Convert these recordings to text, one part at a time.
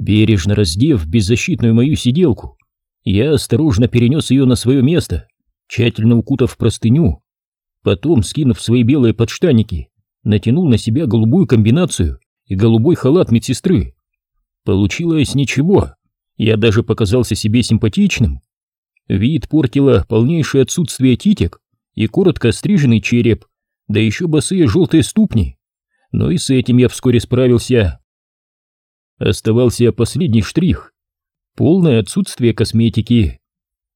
Бережно раздев беззащитную мою сиделку, я осторожно перенес ее на свое место, тщательно укутав простыню. Потом, скинув свои белые подштанники, натянул на себя голубую комбинацию и голубой халат медсестры. Получилось ничего, я даже показался себе симпатичным. Вид портило полнейшее отсутствие титек и коротко стриженный череп, да еще босые желтые ступни. Но и с этим я вскоре справился. Оставался последний штрих — полное отсутствие косметики.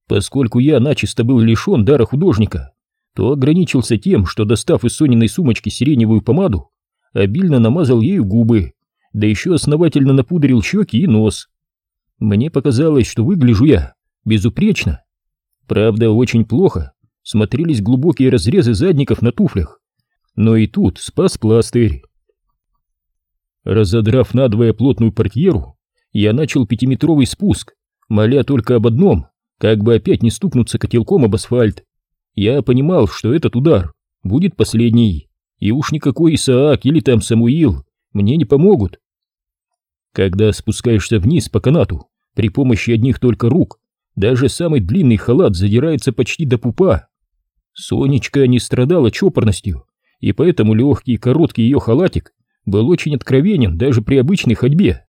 Поскольку я начисто был лишен дара художника, то ограничился тем, что, достав из Сониной сумочки сиреневую помаду, обильно намазал ею губы, да еще основательно напудрил щеки и нос. Мне показалось, что выгляжу я безупречно. Правда, очень плохо смотрелись глубокие разрезы задников на туфлях, но и тут спас пластырь. Разодрав надвое плотную портьеру, я начал пятиметровый спуск, моля только об одном, как бы опять не стукнуться котелком об асфальт. Я понимал, что этот удар будет последний, и уж никакой Исаак или там Самуил мне не помогут. Когда спускаешься вниз по канату при помощи одних только рук, даже самый длинный халат задирается почти до пупа. Сонечка не страдала чопорностью, и поэтому легкий короткий ее халатик был очень откровенен даже при обычной ходьбе.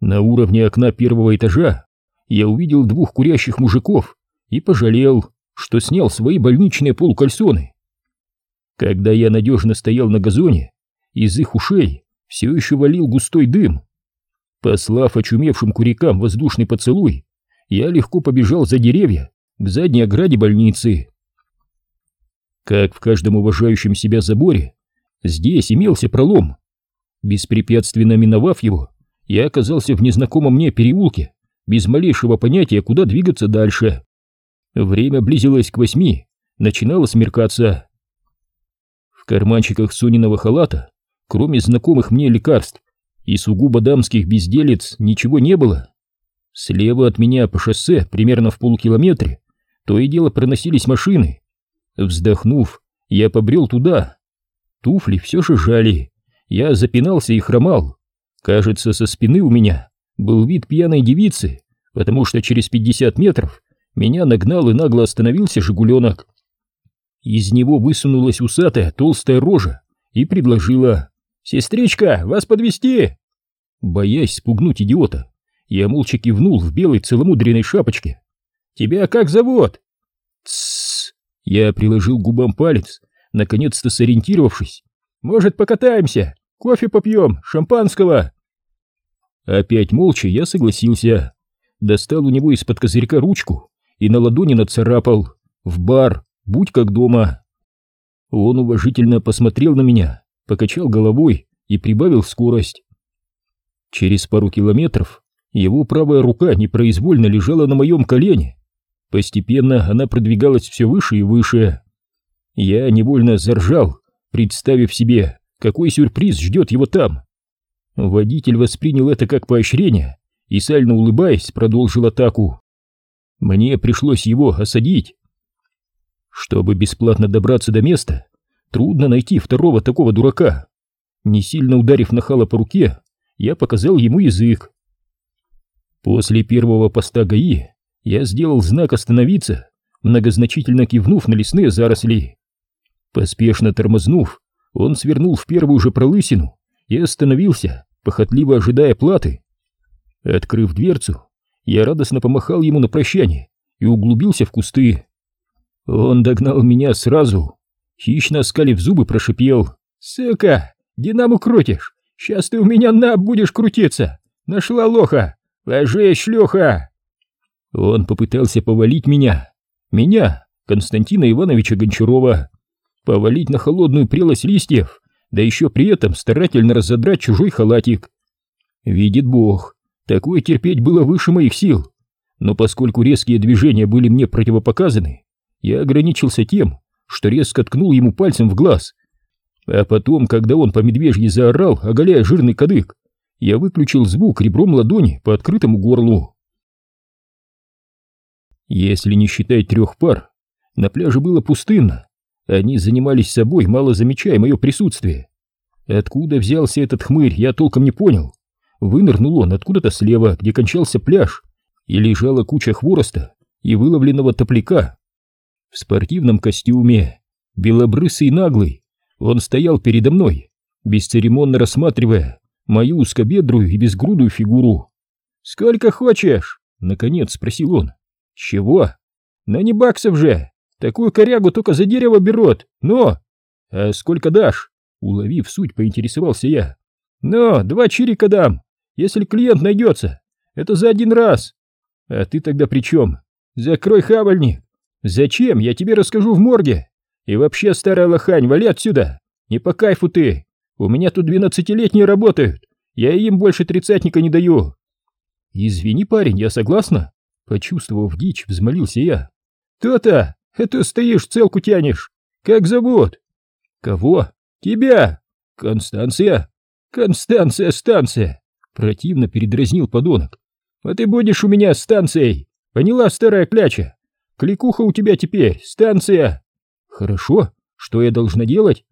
На уровне окна первого этажа я увидел двух курящих мужиков и пожалел, что снял свои больничные полукальсоны. Когда я надежно стоял на газоне, из их ушей все еще валил густой дым. Послав очумевшим курикам воздушный поцелуй, я легко побежал за деревья к задней ограде больницы. Как в каждом уважающем себя заборе, здесь имелся пролом. Беспрепятственно миновав его, я оказался в незнакомом мне переулке, без малейшего понятия, куда двигаться дальше. Время близилось к восьми, начинало смеркаться. В карманчиках Сониного халата, кроме знакомых мне лекарств и сугубо дамских безделец, ничего не было. Слева от меня по шоссе, примерно в полукилометре, то и дело проносились машины. Вздохнув, я побрел туда. Туфли все же жали. Я запинался и хромал. Кажется, со спины у меня был вид пьяной девицы, потому что через пятьдесят метров меня нагнал и нагло остановился «Жигуленок». Из него высунулась усатая толстая рожа и предложила «Сестричка, вас подвести Боясь спугнуть идиота, я молча кивнул в белой целомудренной шапочке. «Тебя как зовут?» «Тссс!» Я приложил губам палец, наконец-то сориентировавшись. «Может, покатаемся? Кофе попьем, шампанского?» Опять молча я согласился. Достал у него из-под козырька ручку и на ладони нацарапал «В бар, будь как дома». Он уважительно посмотрел на меня, покачал головой и прибавил скорость. Через пару километров его правая рука непроизвольно лежала на моем колене. Постепенно она продвигалась все выше и выше. Я невольно заржал, представив себе, какой сюрприз ждет его там. Водитель воспринял это как поощрение и, сально улыбаясь, продолжил атаку. Мне пришлось его осадить. Чтобы бесплатно добраться до места, трудно найти второго такого дурака. Не сильно ударив нахала по руке, я показал ему язык. После первого поста ГАИ я сделал знак «Остановиться», многозначительно кивнув на лесные заросли. Поспешно тормознув, он свернул в первую же пролысину и остановился, похотливо ожидая платы. Открыв дверцу, я радостно помахал ему на прощание и углубился в кусты. Он догнал меня сразу, хищно оскалив зубы, прошипел. «Сука, динаму крутишь! Сейчас ты у меня на будешь крутиться! Нашла лоха! Ложись, шлюха!» Он попытался повалить меня. Меня, Константина Ивановича Гончарова. Повалить на холодную прелость листьев, да еще при этом старательно разодрать чужой халатик. Видит Бог, Такое терпеть было выше моих сил, но поскольку резкие движения были мне противопоказаны, я ограничился тем, что резко ткнул ему пальцем в глаз. А потом, когда он по медвежьи заорал, оголяя жирный кадык, я выключил звук ребром ладони по открытому горлу. Если не считать трех пар, на пляже было пустынно. Они занимались собой, мало замечая мое присутствие. Откуда взялся этот хмырь, я толком не понял вынырнул он откуда-то слева, где кончался пляж, и лежала куча хвороста и выловленного топляка. В спортивном костюме, белобрысый и наглый, он стоял передо мной, бесцеремонно рассматривая мою узкобедрую и безгрудую фигуру. «Сколько хочешь?» — наконец спросил он. «Чего?» «На не баксов же! Такую корягу только за дерево берут! Но!» «А сколько дашь?» — уловив суть, поинтересовался я. «Но, два чирика дам, если клиент найдется. Это за один раз. А ты тогда при чем? Закрой хавальник. Зачем? Я тебе расскажу в морге. И вообще, старая лохань, вали отсюда. Не по кайфу ты. У меня тут двенадцатилетние работают. Я им больше тридцатника не даю. Извини, парень, я согласна. Почувствовав дичь, взмолился я. То-то, это стоишь, целку тянешь. Как зовут? Кого? Тебя. Констанция. Констанция, станция. Противно передразнил подонок. А ты будешь у меня станцией. Поняла, старая кляча? Кликуха у тебя теперь, станция. Хорошо, что я должна делать?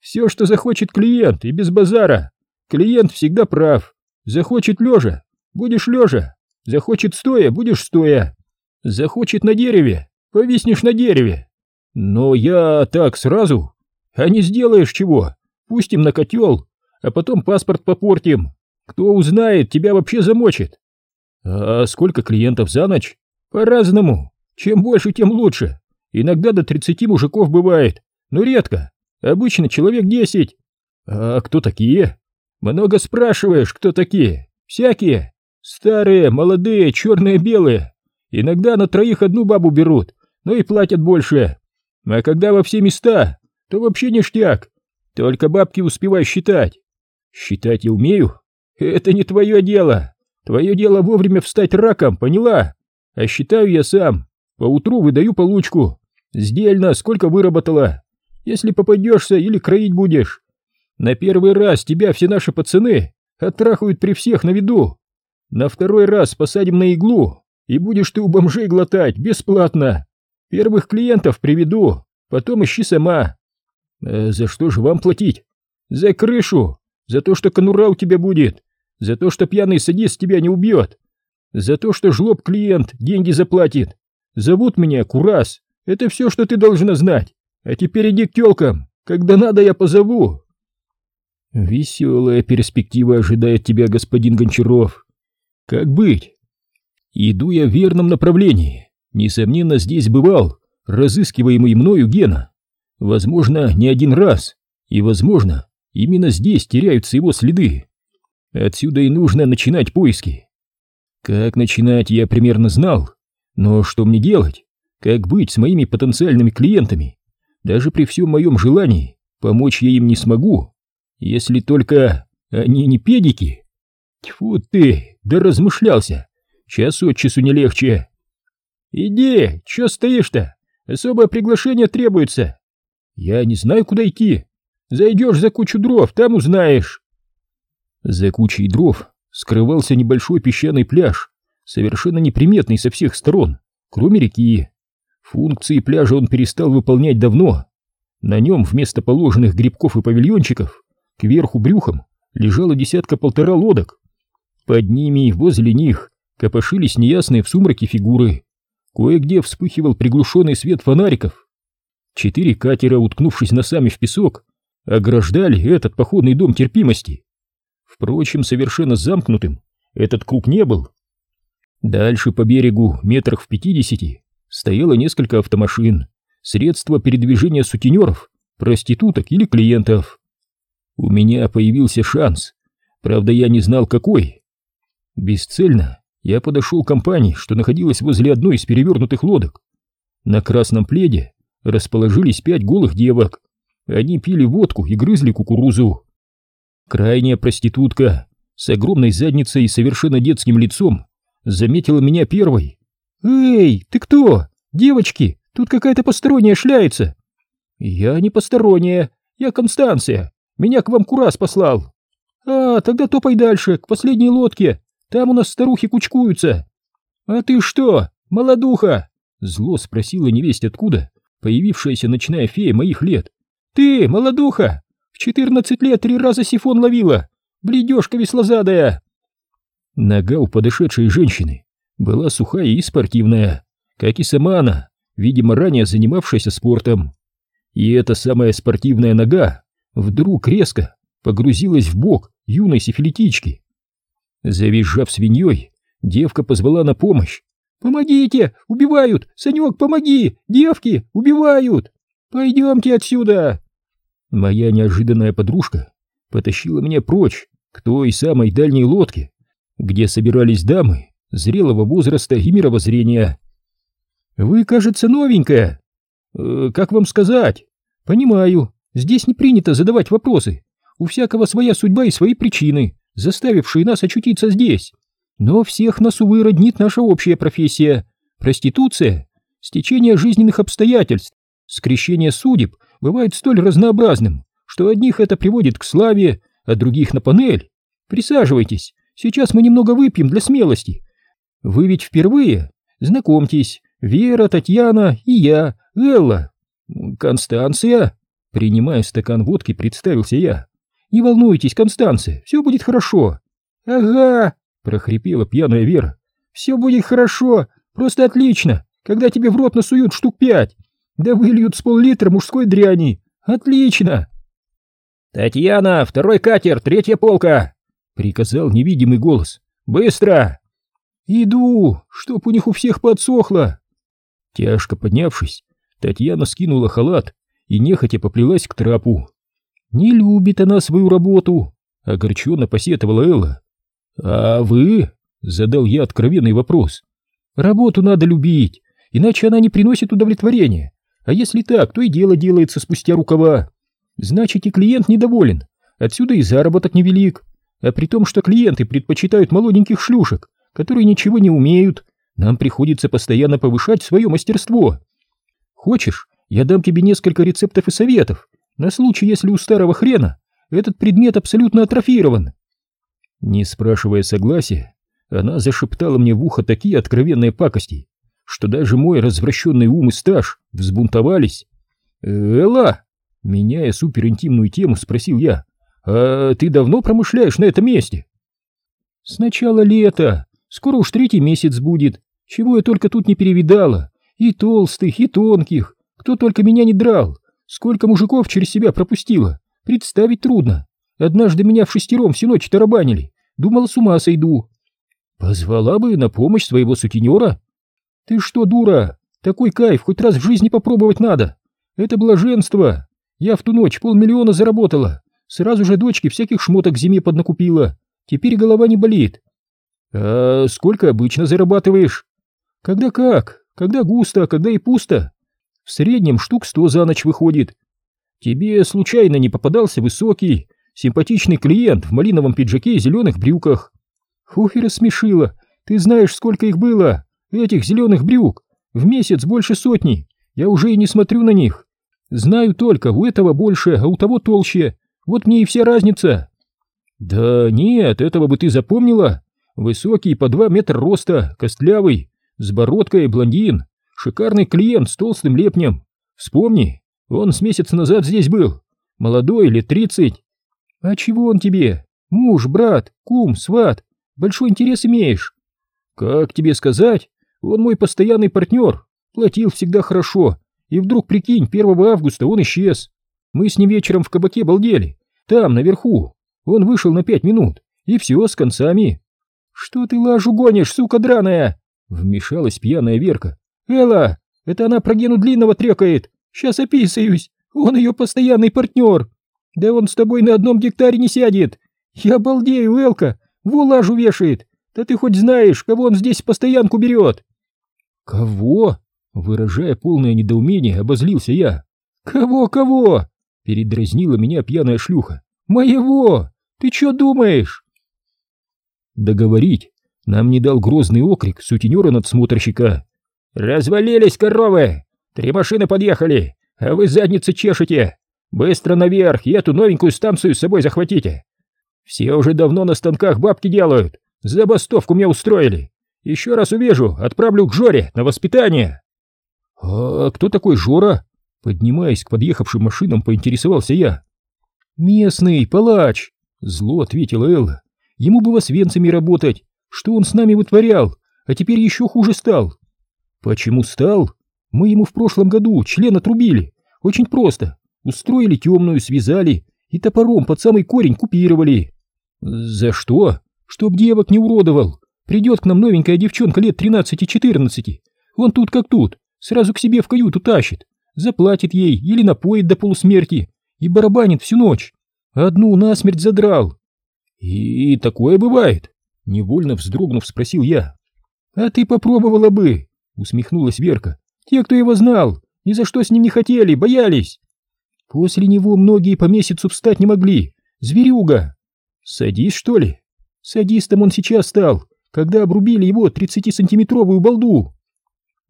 Все, что захочет клиент, и без базара. Клиент всегда прав. Захочет лежа, будешь лежа. Захочет стоя, будешь стоя. Захочет на дереве, повиснешь на дереве. Но я так сразу. А не сделаешь чего. Пустим на котел, а потом паспорт попортим. Кто узнает, тебя вообще замочит. А сколько клиентов за ночь? По-разному. Чем больше, тем лучше. Иногда до 30 мужиков бывает, но редко. Обычно человек 10. А кто такие? Много спрашиваешь, кто такие? Всякие. Старые, молодые, черные, белые. Иногда на троих одну бабу берут, но и платят больше. А когда во все места, то вообще ништяк. Только бабки успевай считать. Считать я умею? Это не твое дело. Твое дело вовремя встать раком, поняла? А считаю я сам. Поутру выдаю получку. Сдельно, сколько выработала. Если попадешься или кроить будешь. На первый раз тебя все наши пацаны оттрахают при всех на виду. На второй раз посадим на иглу, и будешь ты у бомжей глотать бесплатно. Первых клиентов приведу, потом ищи сама. А за что же вам платить? За крышу, за то, что конура у тебя будет, за то, что пьяный садист тебя не убьет, за то, что жлоб клиент деньги заплатит. Зовут меня Курас, это все, что ты должна знать. А теперь иди к телкам, когда надо, я позову. Веселая перспектива ожидает тебя, господин Гончаров. Как быть? Иду я в верном направлении. Несомненно, здесь бывал разыскиваемый мною Гена. Возможно, не один раз. И, возможно, именно здесь теряются его следы. Отсюда и нужно начинать поиски. Как начинать, я примерно знал. Но что мне делать? Как быть с моими потенциальными клиентами? Даже при всем моем желании помочь я им не смогу. Если только они не педики. Тьфу ты, да размышлялся. Час от часу не легче. Иди, чё стоишь-то? Особое приглашение требуется. Я не знаю, куда идти. Зайдешь за кучу дров, там узнаешь. За кучей дров скрывался небольшой песчаный пляж, совершенно неприметный со всех сторон, кроме реки. Функции пляжа он перестал выполнять давно. На нем вместо положенных грибков и павильончиков кверху брюхом лежала десятка-полтора лодок. Под ними и возле них копошились неясные в сумраке фигуры. Кое-где вспыхивал приглушенный свет фонариков. Четыре катера, уткнувшись носами в песок, ограждали этот походный дом терпимости. Впрочем, совершенно замкнутым этот круг не был. Дальше по берегу, метрах в пятидесяти, стояло несколько автомашин, средства передвижения сутенеров, проституток или клиентов. У меня появился шанс, правда я не знал какой. Бесцельно я подошел к компании, что находилась возле одной из перевернутых лодок. На красном пледе расположились пять голых девок. Они пили водку и грызли кукурузу. Крайняя проститутка с огромной задницей и совершенно детским лицом заметила меня первой. «Эй, ты кто? Девочки, тут какая-то посторонняя шляется!» «Я не посторонняя, я Констанция, меня к вам Курас послал!» «А, тогда топай дальше, к последней лодке, там у нас старухи кучкуются!» «А ты что, молодуха?» Зло спросила невесть откуда, появившаяся ночная фея моих лет. «Ты, молодуха, в четырнадцать лет три раза сифон ловила. Бледёшка веслозадая. Нога у подошедшей женщины была сухая и спортивная, как и сама она, видимо, ранее занимавшаяся спортом. И эта самая спортивная нога вдруг резко погрузилась в бок юной сифилитички. Завизжав свиньей, девка позвала на помощь. «Помогите! Убивают! Санек, помоги! Девки! Убивают! Пойдемте отсюда!» Моя неожиданная подружка потащила меня прочь к той самой дальней лодке, где собирались дамы зрелого возраста и мировоззрения. «Вы, кажется, новенькая. Э, как вам сказать? Понимаю, здесь не принято задавать вопросы. У всякого своя судьба и свои причины, заставившие нас очутиться здесь. Но всех нас, увы, роднит наша общая профессия — проституция, стечение жизненных обстоятельств, скрещение судеб бывает столь разнообразным, что одних это приводит к славе, а других на панель. Присаживайтесь, сейчас мы немного выпьем для смелости. Вы ведь впервые? Знакомьтесь, Вера, Татьяна и я, Элла. Констанция? Принимая стакан водки, представился я. Не волнуйтесь, Констанция, все будет хорошо. Ага, прохрипела пьяная Вера. Все будет хорошо, просто отлично, когда тебе в рот насуют штук пять. Да выльют с пол-литра мужской дряни. Отлично. Татьяна, второй катер, третья полка, приказал невидимый голос. Быстро. Иду, чтоб у них у всех подсохло. Тяжко поднявшись, Татьяна скинула халат и нехотя поплелась к трапу. «Не любит она свою работу», — огорченно посетовала Элла. «А вы?» — задал я откровенный вопрос. «Работу надо любить, иначе она не приносит удовлетворения. А если так, то и дело делается спустя рукава. Значит, и клиент недоволен, отсюда и заработок невелик. А при том, что клиенты предпочитают молоденьких шлюшек, которые ничего не умеют, нам приходится постоянно повышать свое мастерство. Хочешь, я дам тебе несколько рецептов и советов, на случай, если у старого хрена этот предмет абсолютно атрофирован. Не спрашивая согласия, она зашептала мне в ухо такие откровенные пакости, что даже мой развращенный ум и стаж взбунтовались. «Элла!» — меняя суперинтимную тему, спросил я. «А ты давно промышляешь на этом месте?» «С начала лета. Скоро уж третий месяц будет. Чего я только тут не перевидала. И толстых, и тонких. Кто только меня не драл. Сколько мужиков через себя пропустила, представить трудно. Однажды меня в шестером всю ночь тарабанили. Думала, с ума сойду. Позвала бы на помощь своего сутенера. Ты что, дура? Такой кайф хоть раз в жизни попробовать надо. Это блаженство. Я в ту ночь полмиллиона заработала. Сразу же дочке всяких шмоток зиме поднакупила. Теперь голова не болит. А сколько обычно зарабатываешь? Когда как? Когда густо, когда и пусто. В среднем штук сто за ночь выходит. Тебе случайно не попадался высокий, симпатичный клиент в малиновом пиджаке и зеленых брюках? Хух и рассмешила. Ты знаешь, сколько их было, этих зеленых брюк? В месяц больше сотни. Я уже и не смотрю на них. Знаю только, у этого больше, а у того толще. Вот мне и вся разница. Да нет, этого бы ты запомнила. Высокий, по два метра роста, костлявый, с бородкой, блондин. Шикарный клиент с толстым лепнем. Вспомни, он с месяц назад здесь был. Молодой, лет тридцать. А чего он тебе? Муж, брат, кум, сват. Большой интерес имеешь. Как тебе сказать? Он мой постоянный партнер. Платил всегда хорошо. И вдруг, прикинь, 1 августа он исчез. Мы с ним вечером в кабаке балдели. Там, наверху. Он вышел на пять минут. И все, с концами. Что ты лажу гонишь, сука драная? Вмешалась пьяная Верка. «Элла, это она про Гену Длинного трекает. Сейчас описываюсь. Он ее постоянный партнер. Да он с тобой на одном гектаре не сядет. Я балдею, Элка. Вулажу вешает. Да ты хоть знаешь, кого он здесь постоянку берет?» «Кого?» Выражая полное недоумение, обозлился я. «Кого, кого?» Передразнила меня пьяная шлюха. «Моего! Ты что думаешь?» Договорить нам не дал грозный окрик сутенера-надсмотрщика. «Развалились коровы! Три машины подъехали, а вы задницы чешете! Быстро наверх и эту новенькую станцию с собой захватите! Все уже давно на станках бабки делают, забастовку мне устроили! Еще раз увижу, отправлю к Жоре на воспитание!» «А кто такой Жора?» Поднимаясь к подъехавшим машинам, поинтересовался я. «Местный, палач!» — зло ответила Элла. «Ему бы в Освенциме работать, Что он с нами вытворял, а теперь еще хуже стал? Почему стал? Мы ему в прошлом году член отрубили. Очень просто. Устроили темную, связали и топором под самый корень купировали. За что? Чтоб девок не уродовал. Придет к нам новенькая девчонка лет 13-14. Он тут как тут, сразу к себе в каюту тащит. Заплатит ей или напоит до полусмерти и барабанит всю ночь. Одну насмерть задрал. И такое бывает? Невольно вздрогнув, спросил я. А ты попробовала бы, усмехнулась Верка. Те, кто его знал, ни за что с ним не хотели, боялись. После него многие по месяцу встать не могли. Зверюга. Садись, что ли? Садистом он сейчас стал, когда обрубили его тридцатисантиметровую балду.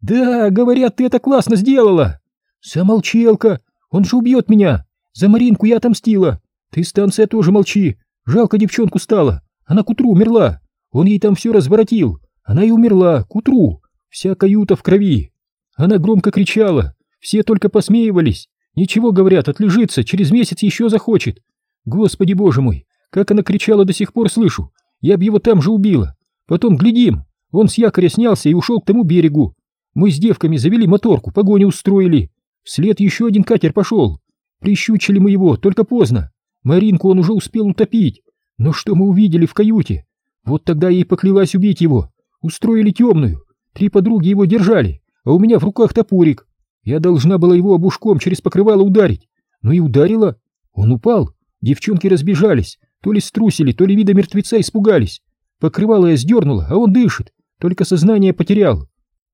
Да, говорят, ты это классно сделала. Замолчелка, он же убьет меня. За Маринку я отомстила. Ты, станция, тоже молчи. Жалко девчонку стало. Она к утру умерла. Он ей там все разворотил. Она и умерла, к утру. Вся каюта в крови. Она громко кричала. Все только посмеивались. Ничего, говорят, отлежится, через месяц еще захочет. Господи боже мой, как она кричала до сих пор слышу. Я б его там же убила. Потом глядим, он с якоря снялся и ушел к тому берегу. Мы с девками завели моторку, погоню устроили. Вслед еще один катер пошел. Прищучили мы его, только поздно. Маринку он уже успел утопить. Но что мы увидели в каюте? Вот тогда и поклялась убить его. Устроили темную. Три подруги его держали, а у меня в руках топорик. Я должна была его обушком через покрывало ударить. Ну и ударила. Он упал. Девчонки разбежались. То ли струсили, то ли вида мертвеца испугались. Покрывало я сдернула, а он дышит. Только сознание потерял.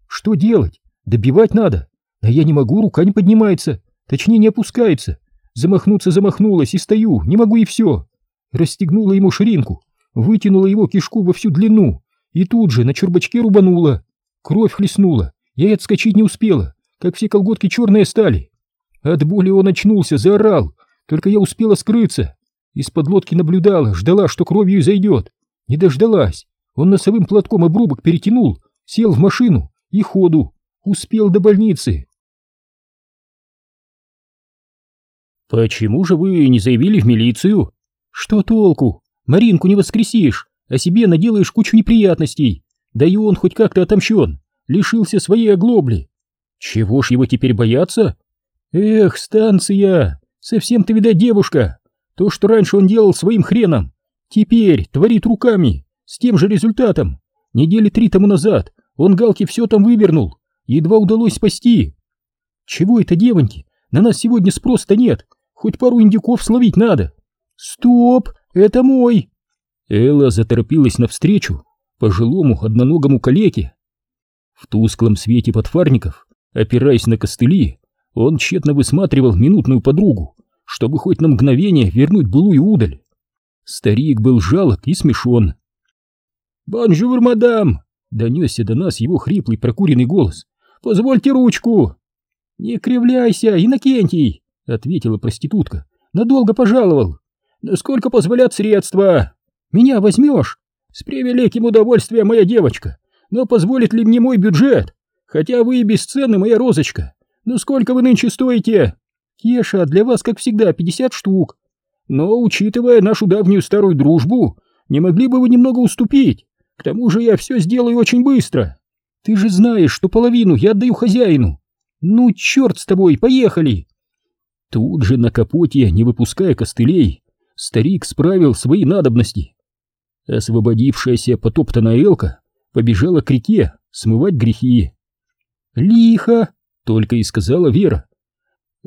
Что делать? Добивать надо. А я не могу, рука не поднимается. Точнее, не опускается. Замахнуться замахнулась и стою, не могу и все. Расстегнула ему ширинку, вытянула его кишку во всю длину и тут же на чурбачке рубанула. Кровь хлестнула, я и отскочить не успела, как все колготки черные стали. От боли он очнулся, заорал, только я успела скрыться. Из-под лодки наблюдала, ждала, что кровью зайдет. Не дождалась. Он носовым платком обрубок перетянул, сел в машину и ходу. Успел до больницы. «Почему же вы не заявили в милицию?» «Что толку? Маринку не воскресишь, а себе наделаешь кучу неприятностей. Да и он хоть как-то отомщен, лишился своей оглобли. Чего ж его теперь бояться? Эх, станция, совсем ты, видать, девушка. То, что раньше он делал своим хреном, теперь творит руками, с тем же результатом. Недели три тому назад он Галке все там вывернул, едва удалось спасти. Чего это, девоньки, на нас сегодня спроса нет, Хоть пару индюков словить надо. Стоп, это мой. Элла заторопилась навстречу пожилому одноногому калеке. В тусклом свете подфарников, опираясь на костыли, он тщетно высматривал минутную подругу, чтобы хоть на мгновение вернуть былую удаль. Старик был жалок и смешон. «Bonjour, madame!» — донесся до нас его хриплый прокуренный голос. «Позвольте ручку!» «Не кривляйся, Иннокентий!» — ответила проститутка. «Надолго пожаловал. Сколько позволят средства? Меня возьмешь? С превеликим удовольствием, моя девочка. Но позволит ли мне мой бюджет? Хотя вы и бесценны, моя розочка. Но сколько вы нынче стоите? Кеша, для вас, как всегда, пятьдесят штук. Но, учитывая нашу давнюю старую дружбу, не могли бы вы немного уступить? К тому же я все сделаю очень быстро. Ты же знаешь, что половину я отдаю хозяину. Ну, черт с тобой, поехали!» Тут же на капоте, не выпуская костылей, старик справил свои надобности. Освободившаяся потоптанная Элка побежала к реке смывать грехи. «Лихо!» — только и сказала Вера.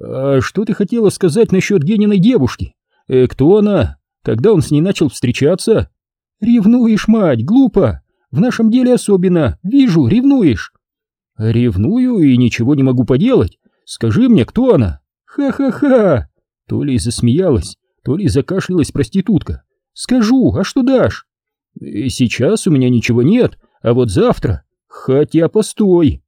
«А что ты хотела сказать насчет Гениной девушки? Э, кто она? Когда он с ней начал встречаться?» «Ревнуешь, мать, глупо! В нашем деле особенно, вижу, ревнуешь!» «Ревную и ничего не могу поделать. Скажи мне, кто она?» «Ха-ха-ха!» То ли засмеялась, то ли закашлялась проститутка. «Скажу, а что дашь?» «Сейчас у меня ничего нет, а вот завтра...» «Хотя постой!»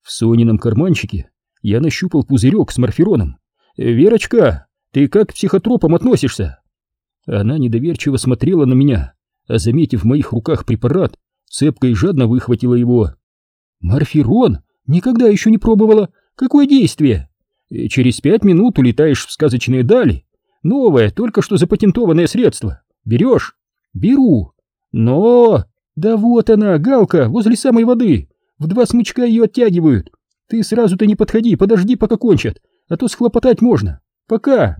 В Сонином карманчике я нащупал пузырек с морфероном. «Верочка, ты как к психотропам относишься?» Она недоверчиво смотрела на меня, а, заметив в моих руках препарат, цепко и жадно выхватила его. «Морферон? Никогда еще не пробовала. Какое действие?» через пять минут улетаешь в сказочные дали. Новое, только что запатентованное средство. Берешь? Беру. Но... Да вот она, галка, возле самой воды. В два смычка ее оттягивают. Ты сразу-то не подходи, подожди, пока кончат, а то схлопотать можно. Пока.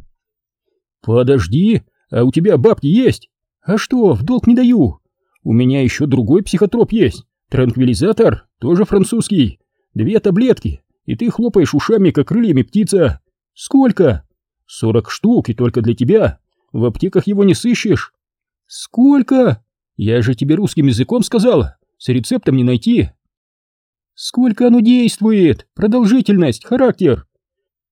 Подожди, а у тебя бабки есть? А что, в долг не даю. У меня еще другой психотроп есть. Транквилизатор, тоже французский. Две таблетки, и ты хлопаешь ушами, как крыльями птица. Сколько? Сорок штук, и только для тебя. В аптеках его не сыщешь. Сколько? Я же тебе русским языком сказала. С рецептом не найти. Сколько оно действует? Продолжительность, характер?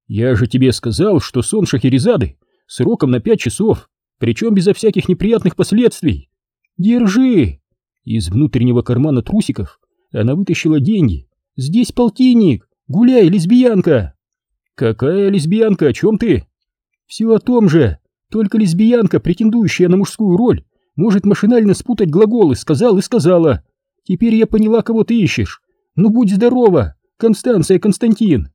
Я же тебе сказал, что сон Шахерезады сроком на пять часов, причем безо всяких неприятных последствий. Держи. Из внутреннего кармана трусиков она вытащила деньги. Здесь полтинник. Гуляй, лесбиянка. Какая лесбиянка, о чем ты? Все о том же. Только лесбиянка, претендующая на мужскую роль, может машинально спутать глаголы «сказал» и «сказала». Теперь я поняла, кого ты ищешь. Ну будь здорова, Констанция Константин.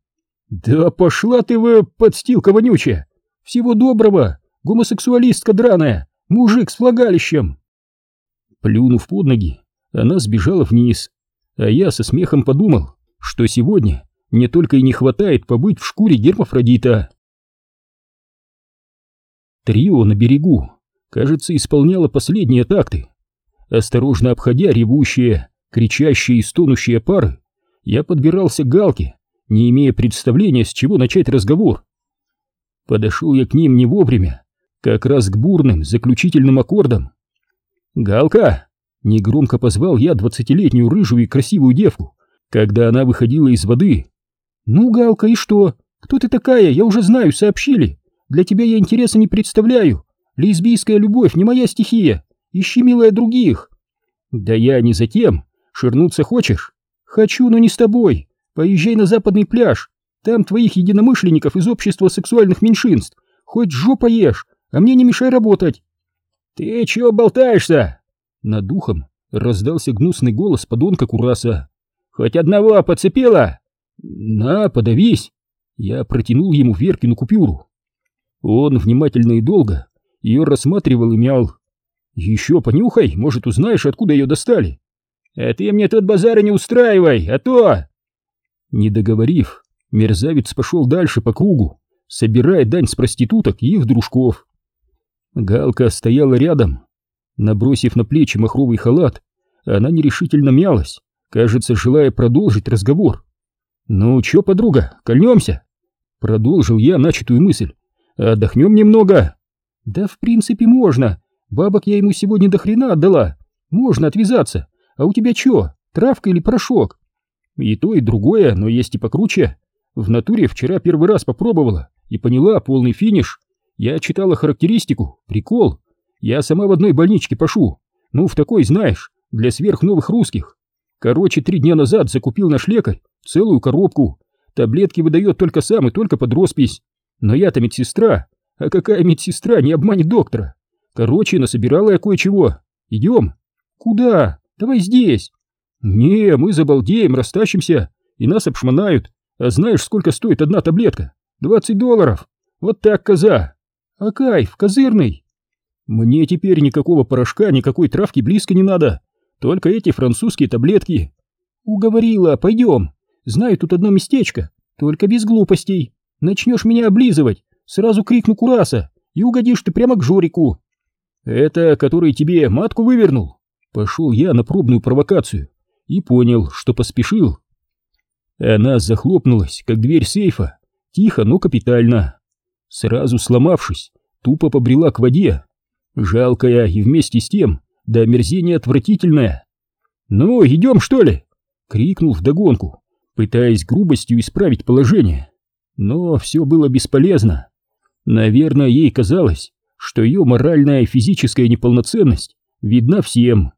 Да пошла ты в подстилка вонючая. Всего доброго, гомосексуалистка драная, мужик с влагалищем. Плюнув под ноги, она сбежала вниз, а я со смехом подумал, что сегодня мне только и не хватает побыть в шкуре гермафродита. Трио на берегу, кажется, исполняло последние такты. Осторожно обходя ревущие, кричащие и стонущие пары, я подбирался к галке, не имея представления, с чего начать разговор. Подошел я к ним не вовремя, как раз к бурным, заключительным аккордам. «Галка!» — негромко позвал я двадцатилетнюю рыжую и красивую девку, когда она выходила из воды. «Ну, Галка, и что? Кто ты такая? Я уже знаю, сообщили. Для тебя я интереса не представляю. Лесбийская любовь не моя стихия. Ищи, милая, других. Да я не за тем. Ширнуться хочешь? Хочу, но не с тобой. Поезжай на западный пляж. Там твоих единомышленников из общества сексуальных меньшинств. Хоть жопа ешь, а мне не мешай работать. Ты чего болтаешься? Над духом раздался гнусный голос подонка Кураса. Хоть одного подцепила? На, подавись. Я протянул ему Веркину купюру. Он внимательно и долго ее рассматривал и мял. Еще понюхай, может, узнаешь, откуда ее достали. А ты мне тут базары не устраивай, а то... Не договорив, мерзавец пошел дальше по кругу, собирая дань с проституток и их дружков. Галка стояла рядом. Набросив на плечи махровый халат, она нерешительно мялась, кажется, желая продолжить разговор. «Ну чё, подруга, кольнемся?» Продолжил я начатую мысль. «Отдохнем немного?» «Да в принципе можно. Бабок я ему сегодня до хрена отдала. Можно отвязаться. А у тебя чё, травка или порошок?» «И то, и другое, но есть и покруче. В натуре вчера первый раз попробовала и поняла полный финиш. Я читала характеристику, прикол. Я сама в одной больничке пошу. Ну, в такой, знаешь, для сверхновых русских. Короче, три дня назад закупил наш лекарь целую коробку. Таблетки выдает только сам и только под роспись. Но я-то медсестра. А какая медсестра не обманет доктора? Короче, насобирала я кое-чего. Идем. Куда? Давай здесь. Не, мы забалдеем, растащимся, и нас обшмонают. А знаешь, сколько стоит одна таблетка? Двадцать долларов. Вот так, коза. А кайф, козырный. Мне теперь никакого порошка, никакой травки близко не надо. Только эти французские таблетки. Уговорила, пойдем. Знаю тут одно местечко, только без глупостей. Начнешь меня облизывать, сразу крикну Кураса, и угодишь ты прямо к Жорику. Это который тебе матку вывернул? Пошел я на пробную провокацию и понял, что поспешил. Она захлопнулась, как дверь сейфа, тихо, но капитально. Сразу сломавшись, тупо побрела к воде. Жалкая и вместе с тем до омерзения отвратительная. «Ну, идем, что ли?» — крикнул вдогонку, пытаясь грубостью исправить положение. Но все было бесполезно. Наверное, ей казалось, что ее моральная и физическая неполноценность видна всем.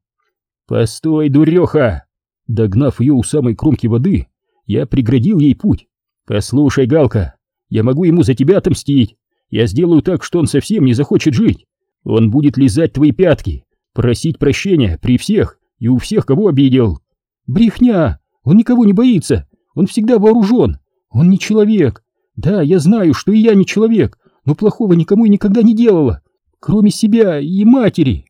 «Постой, дуреха!» Догнав ее у самой кромки воды, я преградил ей путь. «Послушай, Галка, я могу ему за тебя отомстить. Я сделаю так, что он совсем не захочет жить. Он будет лизать твои пятки, просить прощения при всех и у всех, кого обидел. Брехня! Он никого не боится. Он всегда вооружен. Он не человек. Да, я знаю, что и я не человек, но плохого никому и никогда не делала, кроме себя и матери.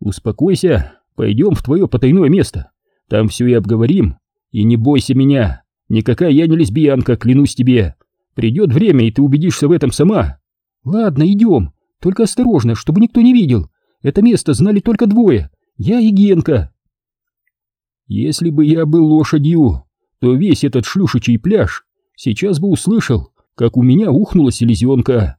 Успокойся, Пойдем в твое потайное место, там все и обговорим. И не бойся меня, никакая я не лесбиянка, клянусь тебе. Придет время, и ты убедишься в этом сама. Ладно, идем, только осторожно, чтобы никто не видел. Это место знали только двое, я и Генка. Если бы я был лошадью, то весь этот шлюшечий пляж сейчас бы услышал, как у меня ухнула селезенка.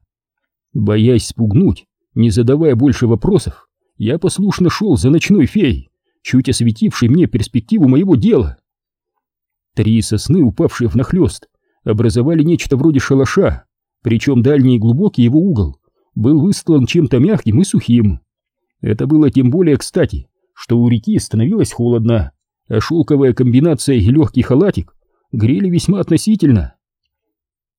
Боясь спугнуть, не задавая больше вопросов, я послушно шел за ночной феей, чуть осветившей мне перспективу моего дела. Три сосны, упавшие внахлёст, образовали нечто вроде шалаша, причем дальний и глубокий его угол был выстлан чем-то мягким и сухим. Это было тем более кстати, что у реки становилось холодно, а шелковая комбинация и легкий халатик грели весьма относительно.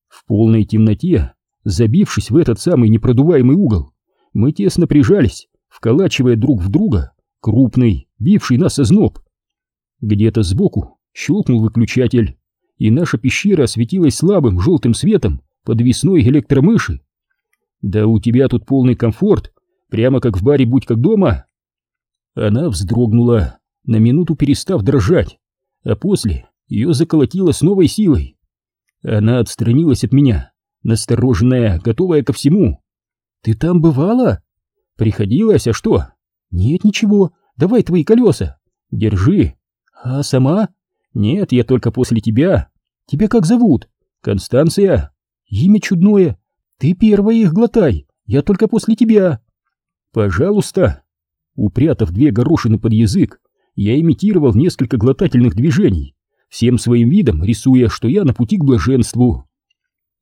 В полной темноте, забившись в этот самый непродуваемый угол, мы тесно прижались, вколачивая друг в друга крупный, бивший нас озноб. Где-то сбоку щелкнул выключатель, и наша пещера осветилась слабым желтым светом подвесной электромыши. Да у тебя тут полный комфорт, прямо как в баре «Будь как дома». Она вздрогнула, на минуту перестав дрожать, а после ее заколотило с новой силой. Она отстранилась от меня, настороженная, готовая ко всему. «Ты там бывала?» «Приходилось, а что?» «Нет, ничего, давай твои колеса. Держи». «А сама?» «Нет, я только после тебя. Тебя как зовут?» «Констанция». «Имя чудное. Ты первая их глотай, я только после тебя». «Пожалуйста». Упрятав две горошины под язык, я имитировал несколько глотательных движений, всем своим видом рисуя, что я на пути к блаженству.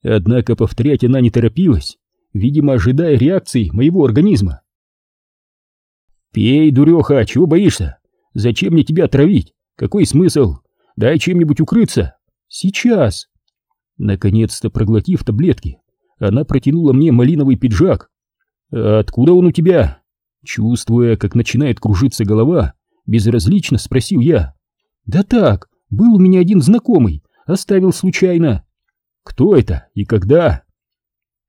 Однако повторять она не торопилась, видимо, ожидая реакции моего организма. «Пей, дуреха, чего боишься? Зачем мне тебя отравить? Какой смысл? Дай чем-нибудь укрыться. Сейчас!» Наконец-то проглотив таблетки, она протянула мне малиновый пиджак. «А откуда он у тебя?» Чувствуя, как начинает кружиться голова, безразлично спросил я. «Да так, был у меня один знакомый, оставил случайно». «Кто это и когда?»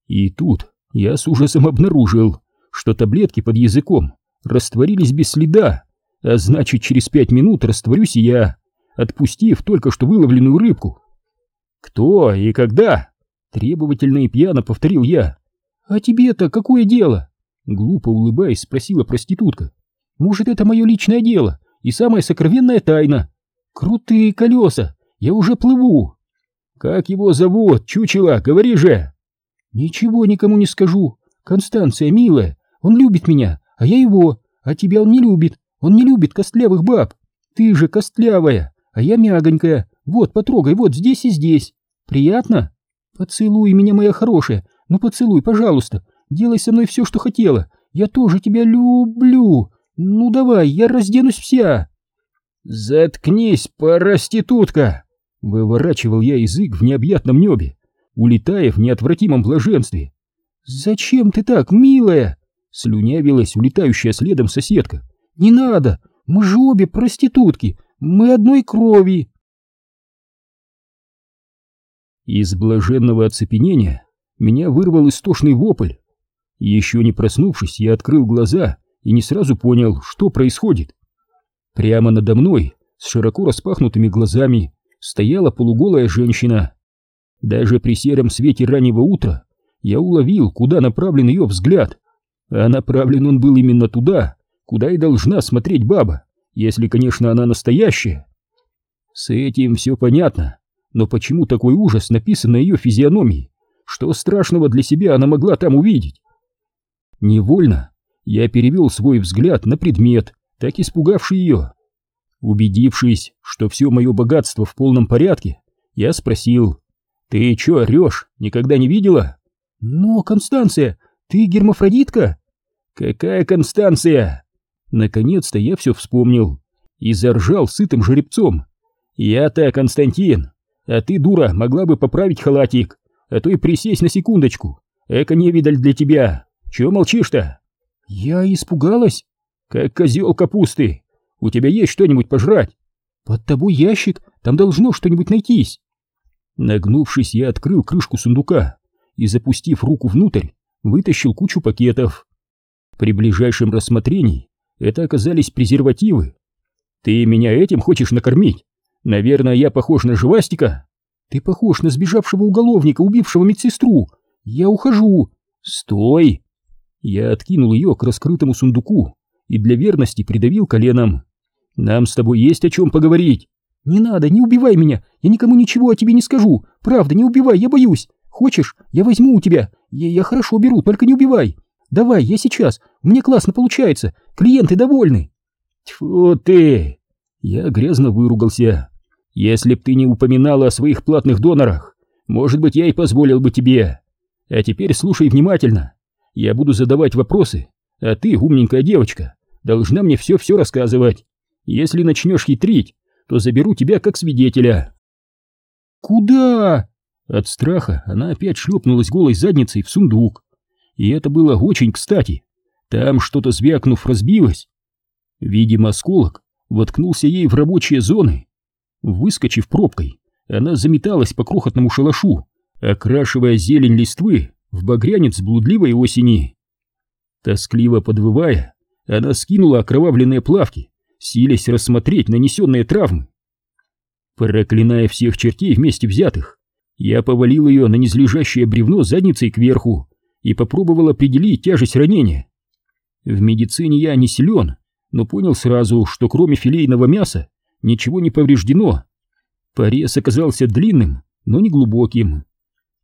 И тут я с ужасом обнаружил, что таблетки под языком растворились без следа, а значит через пять минут растворюсь и я, отпустив только что выловленную рыбку. «Кто и когда?» — требовательно и пьяно повторил я. «А тебе-то какое дело?» — глупо улыбаясь спросила проститутка. «Может, это мое личное дело и самая сокровенная тайна? Крутые колеса, я уже плыву!» «Как его зовут, чучело, говори же!» «Ничего никому не скажу. Констанция, милая, он любит меня, а я его, а тебя он не любит, он не любит костлявых баб. Ты же костлявая, а я мягонькая. Вот, потрогай, вот здесь и здесь. Приятно? Поцелуй меня, моя хорошая, ну поцелуй, пожалуйста. Делай со мной все, что хотела. Я тоже тебя люблю. Ну давай, я разденусь вся. Заткнись, проститутка! Выворачивал я язык в необъятном небе, улетая в неотвратимом блаженстве. «Зачем ты так, милая?» Слюнявилась улетающая следом соседка. «Не надо! Мы же обе проститутки! Мы одной крови!» Из блаженного оцепенения меня вырвал истошный вопль. Еще не проснувшись, я открыл глаза и не сразу понял, что происходит. Прямо надо мной, с широко распахнутыми глазами, стояла полуголая женщина. Даже при сером свете раннего утра я уловил, куда направлен ее взгляд — а направлен он был именно туда, куда и должна смотреть баба, если, конечно, она настоящая. С этим все понятно, но почему такой ужас написан на ее физиономии? Что страшного для себя она могла там увидеть? Невольно я перевел свой взгляд на предмет, так испугавший ее. Убедившись, что все мое богатство в полном порядке, я спросил, «Ты че орешь? Никогда не видела?» «Но, Констанция, ты гермафродитка?» «Какая Констанция?» Наконец-то я все вспомнил и заржал сытым жеребцом. «Я-то Константин, а ты, дура, могла бы поправить халатик, а то и присесть на секундочку. Эко невидаль для тебя. Чего молчишь-то?» «Я испугалась?» «Как козел капусты. У тебя есть что-нибудь пожрать?» «Под тобой ящик, там должно что-нибудь найтись». Нагнувшись, я открыл крышку сундука и, запустив руку внутрь, вытащил кучу пакетов. При ближайшем рассмотрении это оказались презервативы. Ты меня этим хочешь накормить? Наверное, я похож на живастика? Ты похож на сбежавшего уголовника, убившего медсестру. Я ухожу. Стой! Я откинул ее к раскрытому сундуку и для верности придавил коленом. Нам с тобой есть о чем поговорить. Не надо, не убивай меня. Я никому ничего о тебе не скажу. Правда, не убивай, я боюсь. Хочешь, я возьму у тебя. Я, я хорошо беру, только не убивай. Давай, я сейчас. Мне классно получается. Клиенты довольны. Тьфу ты! Я грязно выругался. Если б ты не упоминала о своих платных донорах, может быть, я и позволил бы тебе. А теперь слушай внимательно. Я буду задавать вопросы, а ты, умненькая девочка, должна мне все-все рассказывать. Если начнешь хитрить, то заберу тебя как свидетеля. Куда? От страха она опять шлепнулась голой задницей в сундук. И это было очень кстати. Там что-то звякнув разбилось. Видимо, осколок воткнулся ей в рабочие зоны. Выскочив пробкой, она заметалась по крохотному шалашу, окрашивая зелень листвы в багрянец блудливой осени. Тоскливо подвывая, она скинула окровавленные плавки, силясь рассмотреть нанесенные травмы. Проклиная всех чертей вместе взятых, я повалил ее на низлежащее бревно задницей кверху и попробовал определить тяжесть ранения. В медицине я не силен, но понял сразу, что кроме филейного мяса ничего не повреждено. Порез оказался длинным, но не глубоким.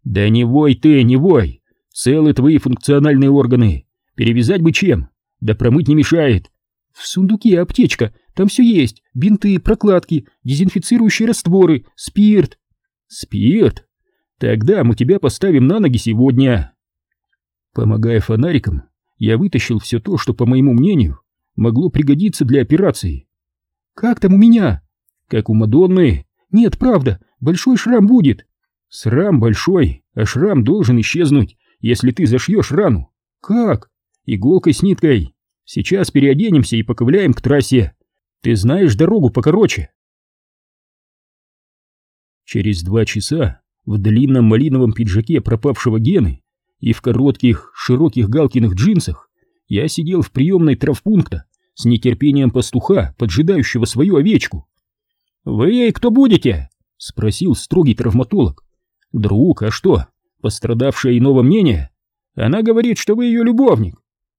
Да не вой ты, не вой! Целы твои функциональные органы. Перевязать бы чем? Да промыть не мешает. В сундуке аптечка, там все есть. Бинты, прокладки, дезинфицирующие растворы, спирт. Спирт? Тогда мы тебя поставим на ноги сегодня. Помогая фонариком, я вытащил все то, что, по моему мнению, могло пригодиться для операции. «Как там у меня?» «Как у Мадонны?» «Нет, правда, большой шрам будет». «Срам большой, а шрам должен исчезнуть, если ты зашьешь рану». «Как?» «Иголкой с ниткой. Сейчас переоденемся и поковыляем к трассе. Ты знаешь дорогу покороче». Через два часа в длинном малиновом пиджаке пропавшего Гены и в коротких, широких галкиных джинсах я сидел в приемной травпункта с нетерпением пастуха, поджидающего свою овечку. «Вы ей кто будете?» — спросил строгий травматолог. «Друг, а что, пострадавшая иного мнения? Она говорит, что вы ее любовник.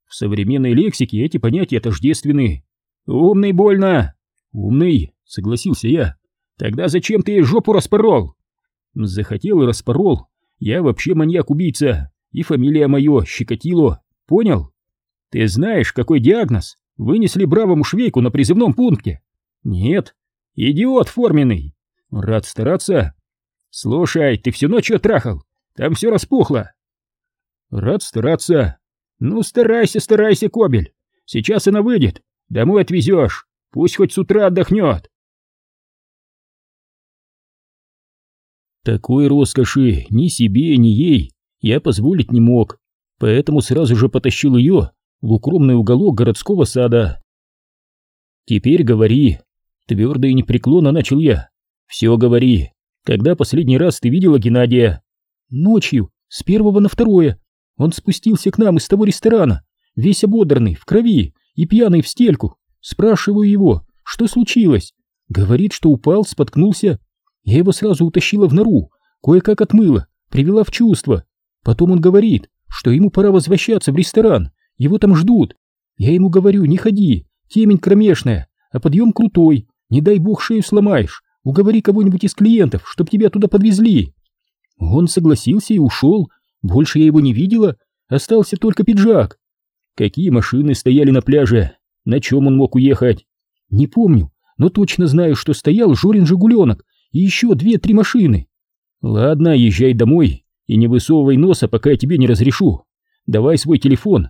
В современной лексике эти понятия тождественны. Умный больно!» «Умный», — согласился я. «Тогда зачем ты ей жопу распорол?» «Захотел и распорол. Я вообще маньяк-убийца, и фамилия мое Щекотило. Понял?» Ты знаешь, какой диагноз вынесли бравому швейку на призывном пункте? Нет. Идиот форменный. Рад стараться. Слушай, ты всю ночь трахал. Там все распухло. Рад стараться. Ну, старайся, старайся, Кобель. Сейчас она выйдет. Домой отвезешь. Пусть хоть с утра отдохнет. Такой роскоши ни себе, ни ей я позволить не мог, поэтому сразу же потащил ее в укромный уголок городского сада. «Теперь говори», — твердо и непреклонно начал я. «Все говори. Когда последний раз ты видела Геннадия?» «Ночью, с первого на второе. Он спустился к нам из того ресторана, весь ободранный, в крови и пьяный в стельку. Спрашиваю его, что случилось? Говорит, что упал, споткнулся. Я его сразу утащила в нору, кое-как отмыла, привела в чувство. Потом он говорит, что ему пора возвращаться в ресторан, его там ждут. Я ему говорю, не ходи, темень кромешная, а подъем крутой, не дай бог шею сломаешь, уговори кого-нибудь из клиентов, чтоб тебя туда подвезли. Он согласился и ушел, больше я его не видела, остался только пиджак. Какие машины стояли на пляже, на чем он мог уехать? Не помню, но точно знаю, что стоял Жорин Жигуленок и еще две-три машины. Ладно, езжай домой и не высовывай носа, пока я тебе не разрешу. Давай свой телефон,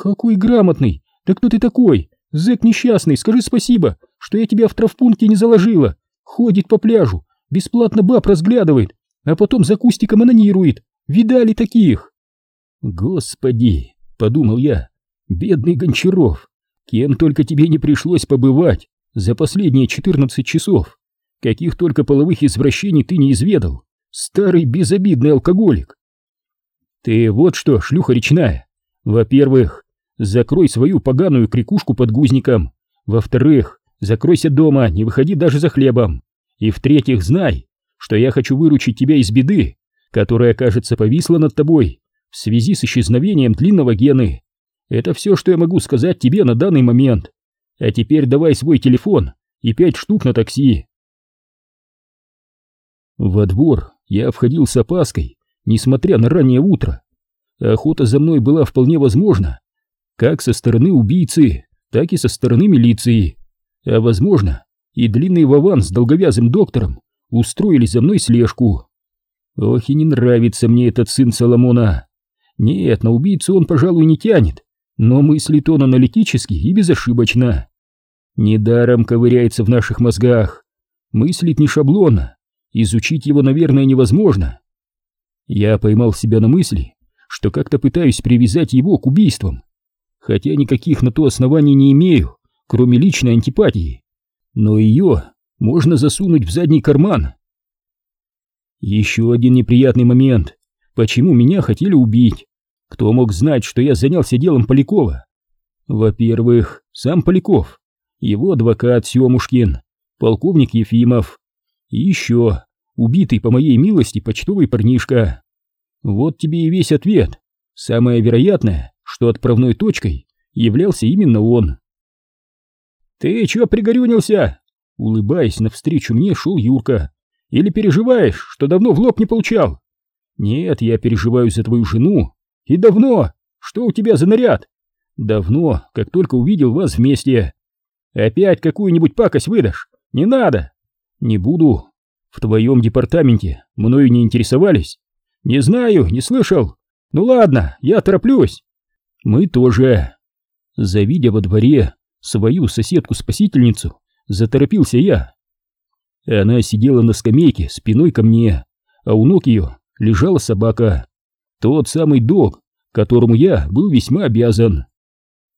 «Какой грамотный! Да кто ты такой? Зэк несчастный, скажи спасибо, что я тебя в травпункте не заложила. Ходит по пляжу, бесплатно баб разглядывает, а потом за кустиком анонирует. Видали таких?» «Господи!» — подумал я. «Бедный Гончаров! Кем только тебе не пришлось побывать за последние четырнадцать часов! Каких только половых извращений ты не изведал! Старый безобидный алкоголик!» «Ты вот что, шлюха речная! Во-первых, закрой свою поганую крикушку подгузником. Во-вторых, закройся дома, не выходи даже за хлебом. И в-третьих, знай, что я хочу выручить тебя из беды, которая, кажется, повисла над тобой в связи с исчезновением длинного гены. Это все, что я могу сказать тебе на данный момент. А теперь давай свой телефон и пять штук на такси. Во двор я входил с опаской, несмотря на раннее утро. Охота за мной была вполне возможна, как со стороны убийцы, так и со стороны милиции. А возможно, и длинный Вован с долговязым доктором устроили за мной слежку. Ох, и не нравится мне этот сын Соломона. Нет, на убийцу он, пожалуй, не тянет, но мыслит он аналитически и безошибочно. Недаром ковыряется в наших мозгах. Мыслит не шаблонно, изучить его, наверное, невозможно. Я поймал себя на мысли, что как-то пытаюсь привязать его к убийствам, хотя никаких на то оснований не имею, кроме личной антипатии. Но ее можно засунуть в задний карман. Еще один неприятный момент. Почему меня хотели убить? Кто мог знать, что я занялся делом Полякова? Во-первых, сам Поляков, его адвокат Семушкин, полковник Ефимов и еще убитый по моей милости почтовый парнишка. Вот тебе и весь ответ. Самое вероятное, что отправной точкой являлся именно он. «Ты чё пригорюнился?» Улыбаясь, навстречу мне шел Юрка. «Или переживаешь, что давно в лоб не получал?» «Нет, я переживаю за твою жену. И давно? Что у тебя за наряд?» «Давно, как только увидел вас вместе». «Опять какую-нибудь пакость выдашь? Не надо!» «Не буду. В твоем департаменте мною не интересовались?» «Не знаю, не слышал. Ну ладно, я тороплюсь». «Мы тоже». Завидя во дворе свою соседку-спасительницу, заторопился я. Она сидела на скамейке спиной ко мне, а у ног ее лежала собака. Тот самый дог, которому я был весьма обязан.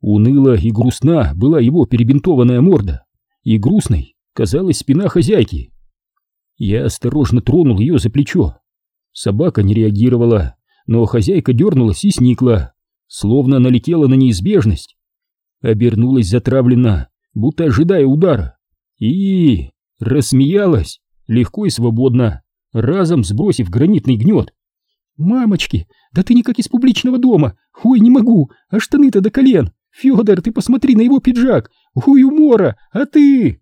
Уныла и грустна была его перебинтованная морда, и грустной казалась спина хозяйки. Я осторожно тронул ее за плечо. Собака не реагировала, но хозяйка дернулась и сникла, словно налетела на неизбежность. Обернулась затравленно, будто ожидая удара, и... рассмеялась, легко и свободно, разом сбросив гранитный гнет. «Мамочки, да ты никак из публичного дома! Ой, не могу, а штаны-то до колен! Федор, ты посмотри на его пиджак! Ой, умора, а ты...»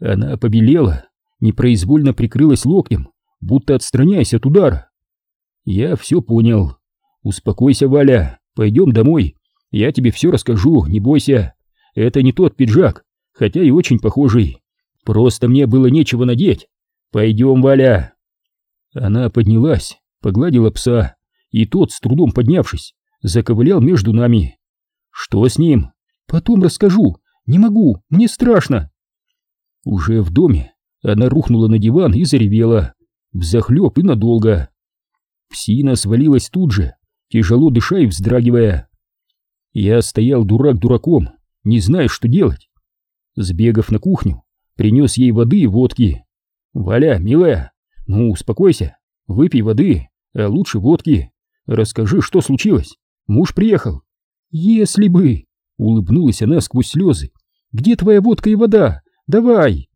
Она побелела, непроизвольно прикрылась локтем, будто отстраняясь от удара. Я все понял. Успокойся, Валя, пойдем домой. Я тебе все расскажу, не бойся. Это не тот пиджак, хотя и очень похожий. Просто мне было нечего надеть. Пойдем, Валя. Она поднялась, погладила пса, и тот, с трудом поднявшись, заковылял между нами. Что с ним? Потом расскажу. Не могу, мне страшно. Уже в доме она рухнула на диван и заревела взахлеб и надолго. Псина свалилась тут же, тяжело дыша и вздрагивая. Я стоял дурак дураком, не зная, что делать. Сбегав на кухню, принес ей воды и водки. «Валя, милая, ну успокойся, выпей воды, а лучше водки. Расскажи, что случилось. Муж приехал». «Если бы...» — улыбнулась она сквозь слезы. «Где твоя водка и вода? Давай!»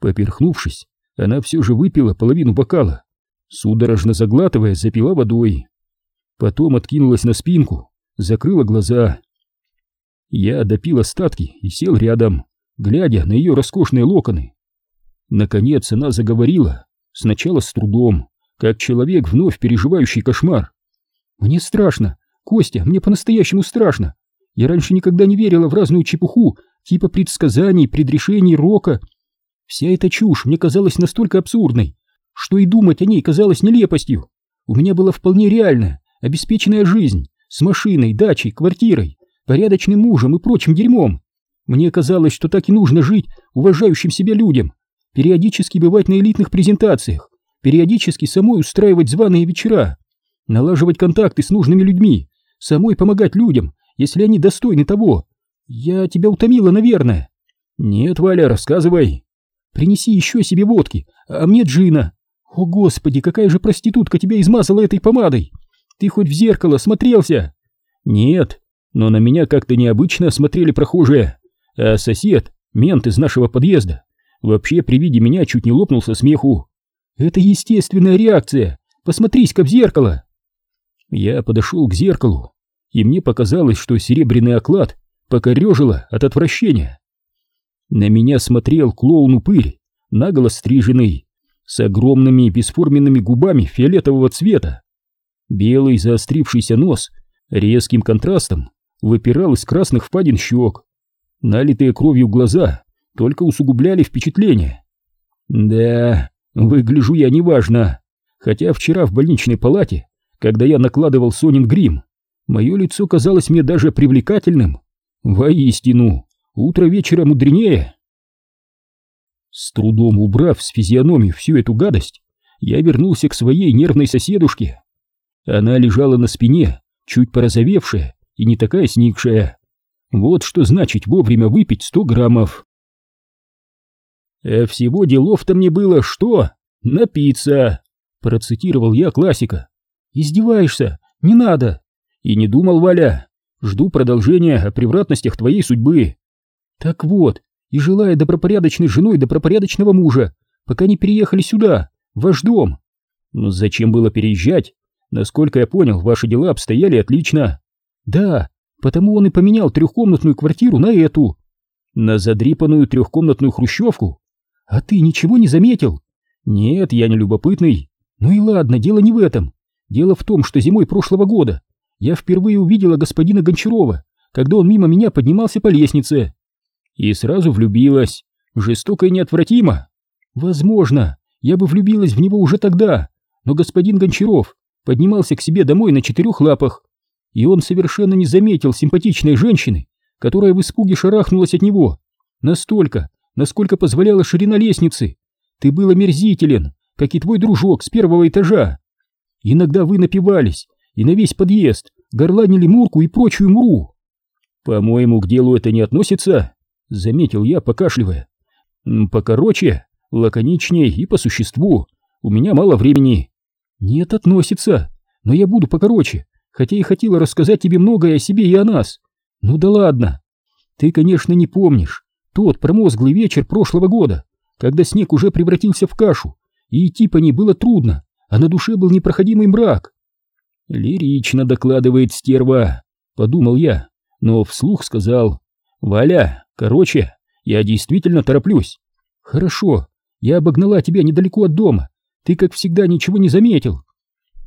Поперхнувшись, она все же выпила половину бокала, судорожно заглатывая, запила водой. Потом откинулась на спинку, закрыла глаза. Я допил остатки и сел рядом, глядя на ее роскошные локоны. Наконец она заговорила, сначала с трудом, как человек, вновь переживающий кошмар. «Мне страшно, Костя, мне по-настоящему страшно. Я раньше никогда не верила в разную чепуху, типа предсказаний, предрешений, рока, Вся эта чушь мне казалась настолько абсурдной, что и думать о ней казалось нелепостью. У меня была вполне реальная, обеспеченная жизнь, с машиной, дачей, квартирой, порядочным мужем и прочим дерьмом. Мне казалось, что так и нужно жить уважающим себя людям, периодически бывать на элитных презентациях, периодически самой устраивать званые вечера, налаживать контакты с нужными людьми, самой помогать людям, если они достойны того. Я тебя утомила, наверное. Нет, Валя, рассказывай. Принеси еще себе водки, а мне джина. О, Господи, какая же проститутка тебя измазала этой помадой! Ты хоть в зеркало смотрелся? Нет. но на меня как-то необычно смотрели прохожие, а сосед, мент из нашего подъезда, вообще при виде меня чуть не лопнул со смеху. Это естественная реакция, посмотрись-ка в зеркало. Я подошел к зеркалу, и мне показалось, что серебряный оклад покорежило от отвращения. На меня смотрел клоун-упырь, наголо стриженный, с огромными бесформенными губами фиолетового цвета. Белый заострившийся нос резким контрастом выпирал из красных впадин щек. Налитые кровью глаза только усугубляли впечатление. Да, выгляжу я неважно, хотя вчера в больничной палате, когда я накладывал Сонин грим, мое лицо казалось мне даже привлекательным. Воистину, утро вечера мудренее. С трудом убрав с физиономии всю эту гадость, я вернулся к своей нервной соседушке. Она лежала на спине, чуть порозовевшая и не такая сникшая. Вот что значит вовремя выпить сто граммов. А всего делов-то мне было что? Напиться, процитировал я классика. Издеваешься? Не надо. И не думал, Валя. Жду продолжения о превратностях твоей судьбы. Так вот, и желая добропорядочной женой добропорядочного мужа, пока не переехали сюда, в ваш дом. Но зачем было переезжать? Насколько я понял, ваши дела обстояли отлично. Да, потому он и поменял трехкомнатную квартиру на эту. На задрипанную трехкомнатную хрущевку. А ты ничего не заметил? Нет, я не любопытный. Ну и ладно, дело не в этом. Дело в том, что зимой прошлого года я впервые увидела господина Гончарова, когда он мимо меня поднимался по лестнице. И сразу влюбилась. Жестоко и неотвратимо. Возможно, я бы влюбилась в него уже тогда, но господин Гончаров поднимался к себе домой на четырех лапах, и он совершенно не заметил симпатичной женщины, которая в испуге шарахнулась от него. Настолько, насколько позволяла ширина лестницы. Ты был омерзителен, как и твой дружок с первого этажа. Иногда вы напивались, и на весь подъезд горланили мурку и прочую муру. По-моему, к делу это не относится, заметил я, покашливая. Покороче, лаконичней и по существу. У меня мало времени. Нет, относится, но я буду покороче, хотя и хотела рассказать тебе многое о себе и о нас. Ну да ладно. Ты, конечно, не помнишь тот промозглый вечер прошлого года, когда снег уже превратился в кашу, и идти по ней было трудно, а на душе был непроходимый мрак. Лирично докладывает стерва, подумал я, но вслух сказал, Валя, короче, я действительно тороплюсь. Хорошо, я обогнала тебя недалеко от дома, ты, как всегда, ничего не заметил.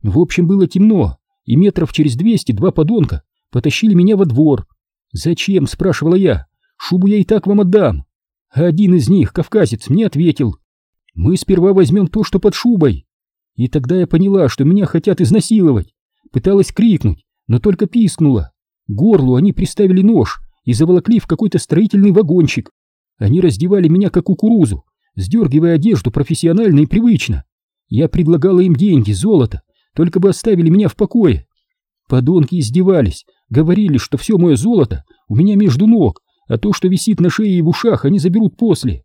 В общем, было темно, и метров через двести два подонка потащили меня во двор. Зачем, спрашивала я, шубу я и так вам отдам. А один из них, кавказец, мне ответил, мы сперва возьмем то, что под шубой. И тогда я поняла, что меня хотят изнасиловать. Пыталась крикнуть, но только пискнула. горлу они приставили нож и заволокли в какой-то строительный вагончик. Они раздевали меня как кукурузу, сдергивая одежду профессионально и привычно. Я предлагала им деньги, золото, только бы оставили меня в покое. Подонки издевались, говорили, что все мое золото у меня между ног, а то, что висит на шее и в ушах, они заберут после.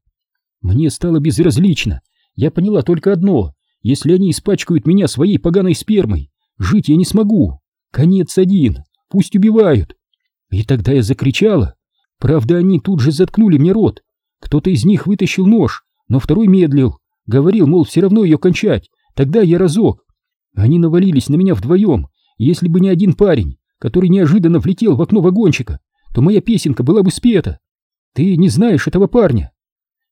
Мне стало безразлично. Я поняла только одно. Если они испачкают меня своей поганой спермой, жить я не смогу. Конец один. Пусть убивают. И тогда я закричала. Правда, они тут же заткнули мне рот. Кто-то из них вытащил нож, но второй медлил. Говорил, мол, все равно ее кончать. Тогда я разок. Они навалились на меня вдвоем. Если бы не один парень, который неожиданно влетел в окно вагончика, то моя песенка была бы спета. Ты не знаешь этого парня?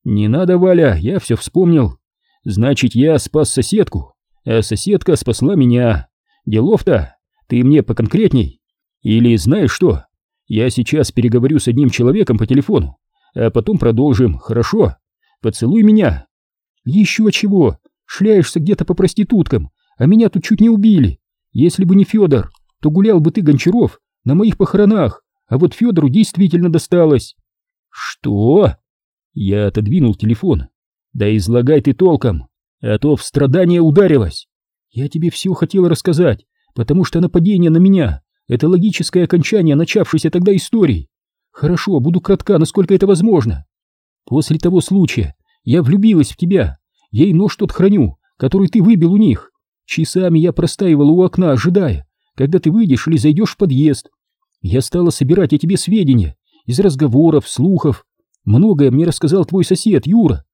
Не надо, Валя, я все вспомнил. Значит, я спас соседку, а соседка спасла меня. Делов-то, ты мне поконкретней. Или знаешь что, я сейчас переговорю с одним человеком по телефону, а потом продолжим, хорошо? Поцелуй меня. Еще чего, шляешься где-то по проституткам, а меня тут чуть не убили. Если бы не Федор, то гулял бы ты, Гончаров, на моих похоронах, а вот Федору действительно досталось. Что? Я отодвинул телефон. Да излагай ты толком, а то в страдание ударилась. Я тебе все хотел рассказать, потому что нападение на меня — это логическое окончание начавшейся тогда истории. Хорошо, буду кратка, насколько это возможно. После того случая я влюбилась в тебя. Я и нож тот храню, который ты выбил у них. Часами я простаивала у окна, ожидая, когда ты выйдешь или зайдешь в подъезд. Я стала собирать о тебе сведения из разговоров, слухов. Многое мне рассказал твой сосед, Юра.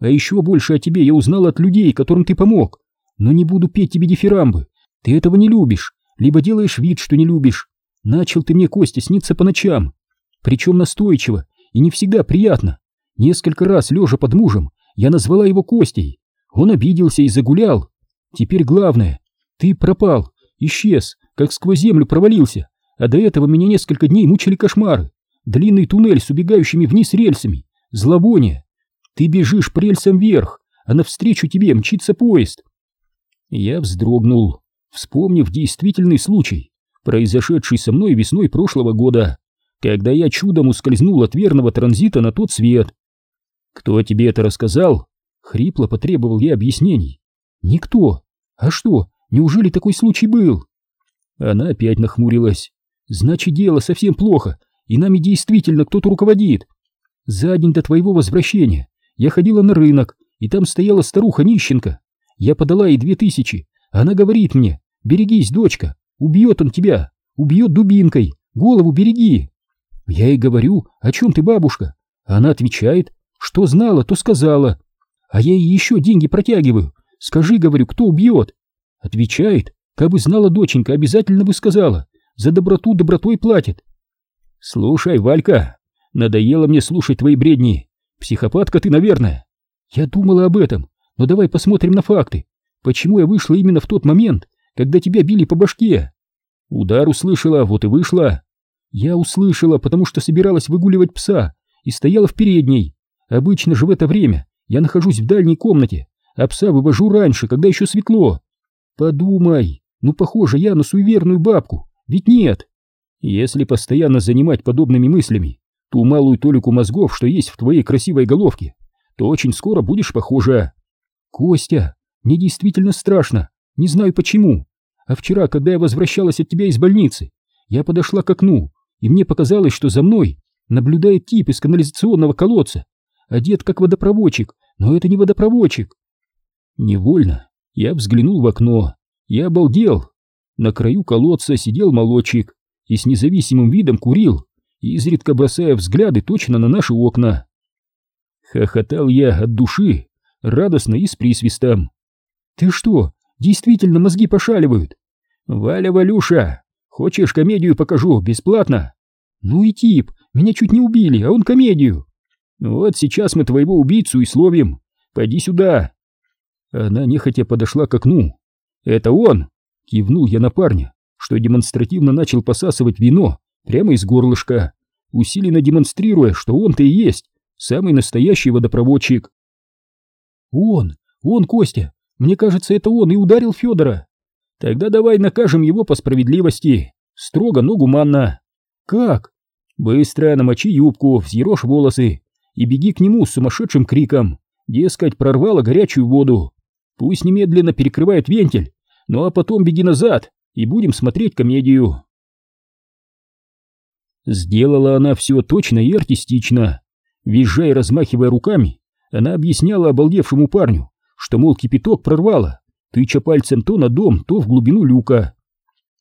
А еще больше о тебе я узнал от людей, которым ты помог. Но не буду петь тебе дифирамбы. Ты этого не любишь, либо делаешь вид, что не любишь. Начал ты мне, Костя, сниться по ночам. Причем настойчиво и не всегда приятно. Несколько раз, лежа под мужем, я назвала его Костей. Он обиделся и загулял. Теперь главное, ты пропал, исчез, как сквозь землю провалился, а до этого меня несколько дней мучили кошмары. Длинный туннель с убегающими вниз рельсами, зловоние. Ты бежишь по рельсам вверх, а навстречу тебе мчится поезд. Я вздрогнул, вспомнив действительный случай, произошедший со мной весной прошлого года, когда я чудом ускользнул от верного транзита на тот свет. «Кто тебе это рассказал?» — хрипло потребовал я объяснений. «Никто. А что, неужели такой случай был?» Она опять нахмурилась. «Значит, дело совсем плохо, и нами действительно кто-то руководит. За день до твоего возвращения я ходила на рынок, и там стояла старуха-нищенка. Я подала ей две тысячи, она говорит мне, берегись, дочка, убьет он тебя, убьет дубинкой, голову береги. Я ей говорю, о чем ты, бабушка? Она отвечает, что знала, то сказала. А я ей еще деньги протягиваю. Скажи, говорю, кто убьет? Отвечает, как бы знала доченька, обязательно бы сказала. За доброту добротой платит. Слушай, Валька, надоело мне слушать твои бредни. Психопатка ты, наверное. Я думала об этом, но давай посмотрим на факты. Почему я вышла именно в тот момент, когда тебя били по башке? Удар услышала, вот и вышла. Я услышала, потому что собиралась выгуливать пса и стояла в передней. Обычно же в это время я нахожусь в дальней комнате, а вывожу раньше, когда еще светло. Подумай, ну похоже я на суеверную бабку, ведь нет. Если постоянно занимать подобными мыслями ту малую толику мозгов, что есть в твоей красивой головке, то очень скоро будешь похожа. Костя, мне действительно страшно, не знаю почему. А вчера, когда я возвращалась от тебя из больницы, я подошла к окну, и мне показалось, что за мной наблюдает тип из канализационного колодца, одет как водопроводчик, но это не водопроводчик. Невольно я взглянул в окно, я обалдел. На краю колодца сидел молодчик и с независимым видом курил, изредка бросая взгляды точно на наши окна. Хохотал я от души, радостно и с присвистом. «Ты что, действительно мозги пошаливают?» «Валя, Валюша, хочешь комедию покажу бесплатно?» «Ну и тип, меня чуть не убили, а он комедию!» «Вот сейчас мы твоего убийцу и словим. Пойди сюда!» Она нехотя подошла к окну. «Это он!» — кивнул я на парня, что демонстративно начал посасывать вино прямо из горлышка, усиленно демонстрируя, что он-то и есть самый настоящий водопроводчик. «Он! Он, Костя! Мне кажется, это он и ударил Федора!» «Тогда давай накажем его по справедливости, строго, но гуманно!» «Как?» «Быстро намочи юбку, взъерошь волосы, и беги к нему с сумасшедшим криком, дескать, прорвало горячую воду. Пусть немедленно перекрывает вентиль, ну а потом беги назад, и будем смотреть комедию. Сделала она все точно и артистично. Визжая и размахивая руками, она объясняла обалдевшему парню, что, мол, кипяток прорвало, тыча пальцем то на дом, то в глубину люка.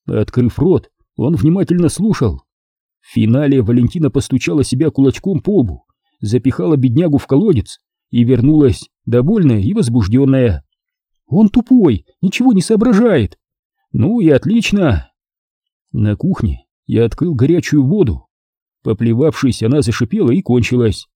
Открыв рот, он внимательно слушал. В финале Валентина постучала себя кулачком по лбу запихала беднягу в колодец и вернулась, довольная и возбужденная. «Он тупой, ничего не соображает!» «Ну и отлично!» На кухне я открыл горячую воду. Поплевавшись, она зашипела и кончилась.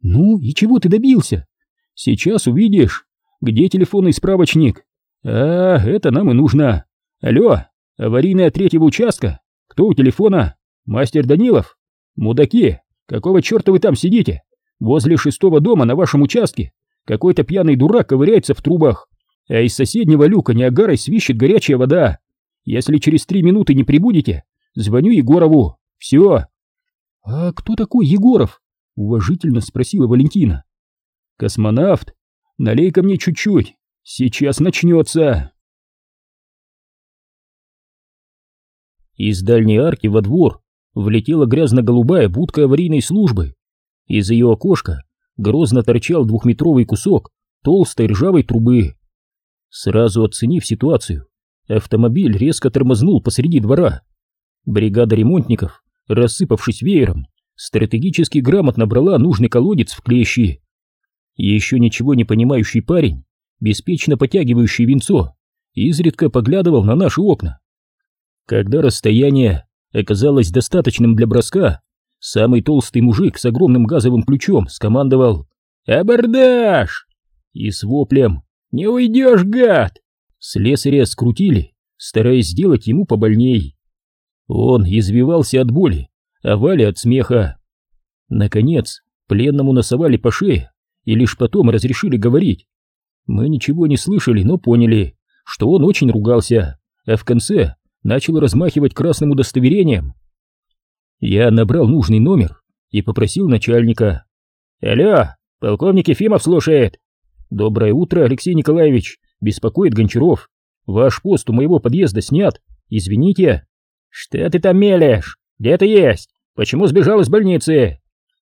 «Ну и чего ты добился?» «Сейчас увидишь. Где телефонный справочник?» «А, это нам и нужно. Алло, аварийная третьего участка. Кто у телефона? Мастер Данилов? Мудаки, Какого черта вы там сидите? Возле шестого дома на вашем участке какой-то пьяный дурак ковыряется в трубах, а из соседнего люка неагарой свищет горячая вода. Если через три минуты не прибудете, звоню Егорову. Все. А кто такой Егоров? Уважительно спросила Валентина. Космонавт. Налей ко мне чуть-чуть. Сейчас начнется. Из дальней арки во двор влетела грязно-голубая будка аварийной службы. Из ее окошка грозно торчал двухметровый кусок толстой ржавой трубы. Сразу оценив ситуацию, автомобиль резко тормознул посреди двора. Бригада ремонтников, рассыпавшись веером, стратегически грамотно брала нужный колодец в клещи. Еще ничего не понимающий парень, беспечно потягивающий винцо, изредка поглядывал на наши окна. Когда расстояние оказалось достаточным для броска, самый толстый мужик с огромным газовым ключом скомандовал «Абордаж!» и с воплем «Не уйдешь, гад!» слесаря скрутили, стараясь сделать ему побольней. Он извивался от боли, а Валя от смеха. Наконец, пленному носовали по шее и лишь потом разрешили говорить. Мы ничего не слышали, но поняли, что он очень ругался, а в конце начал размахивать красным удостоверением. Я набрал нужный номер и попросил начальника. «Алло, полковник Ефимов слушает!» «Доброе утро, Алексей Николаевич!» «Беспокоит Гончаров. Ваш пост у моего подъезда снят. Извините». «Что ты там мелешь? Где ты есть? Почему сбежал из больницы?»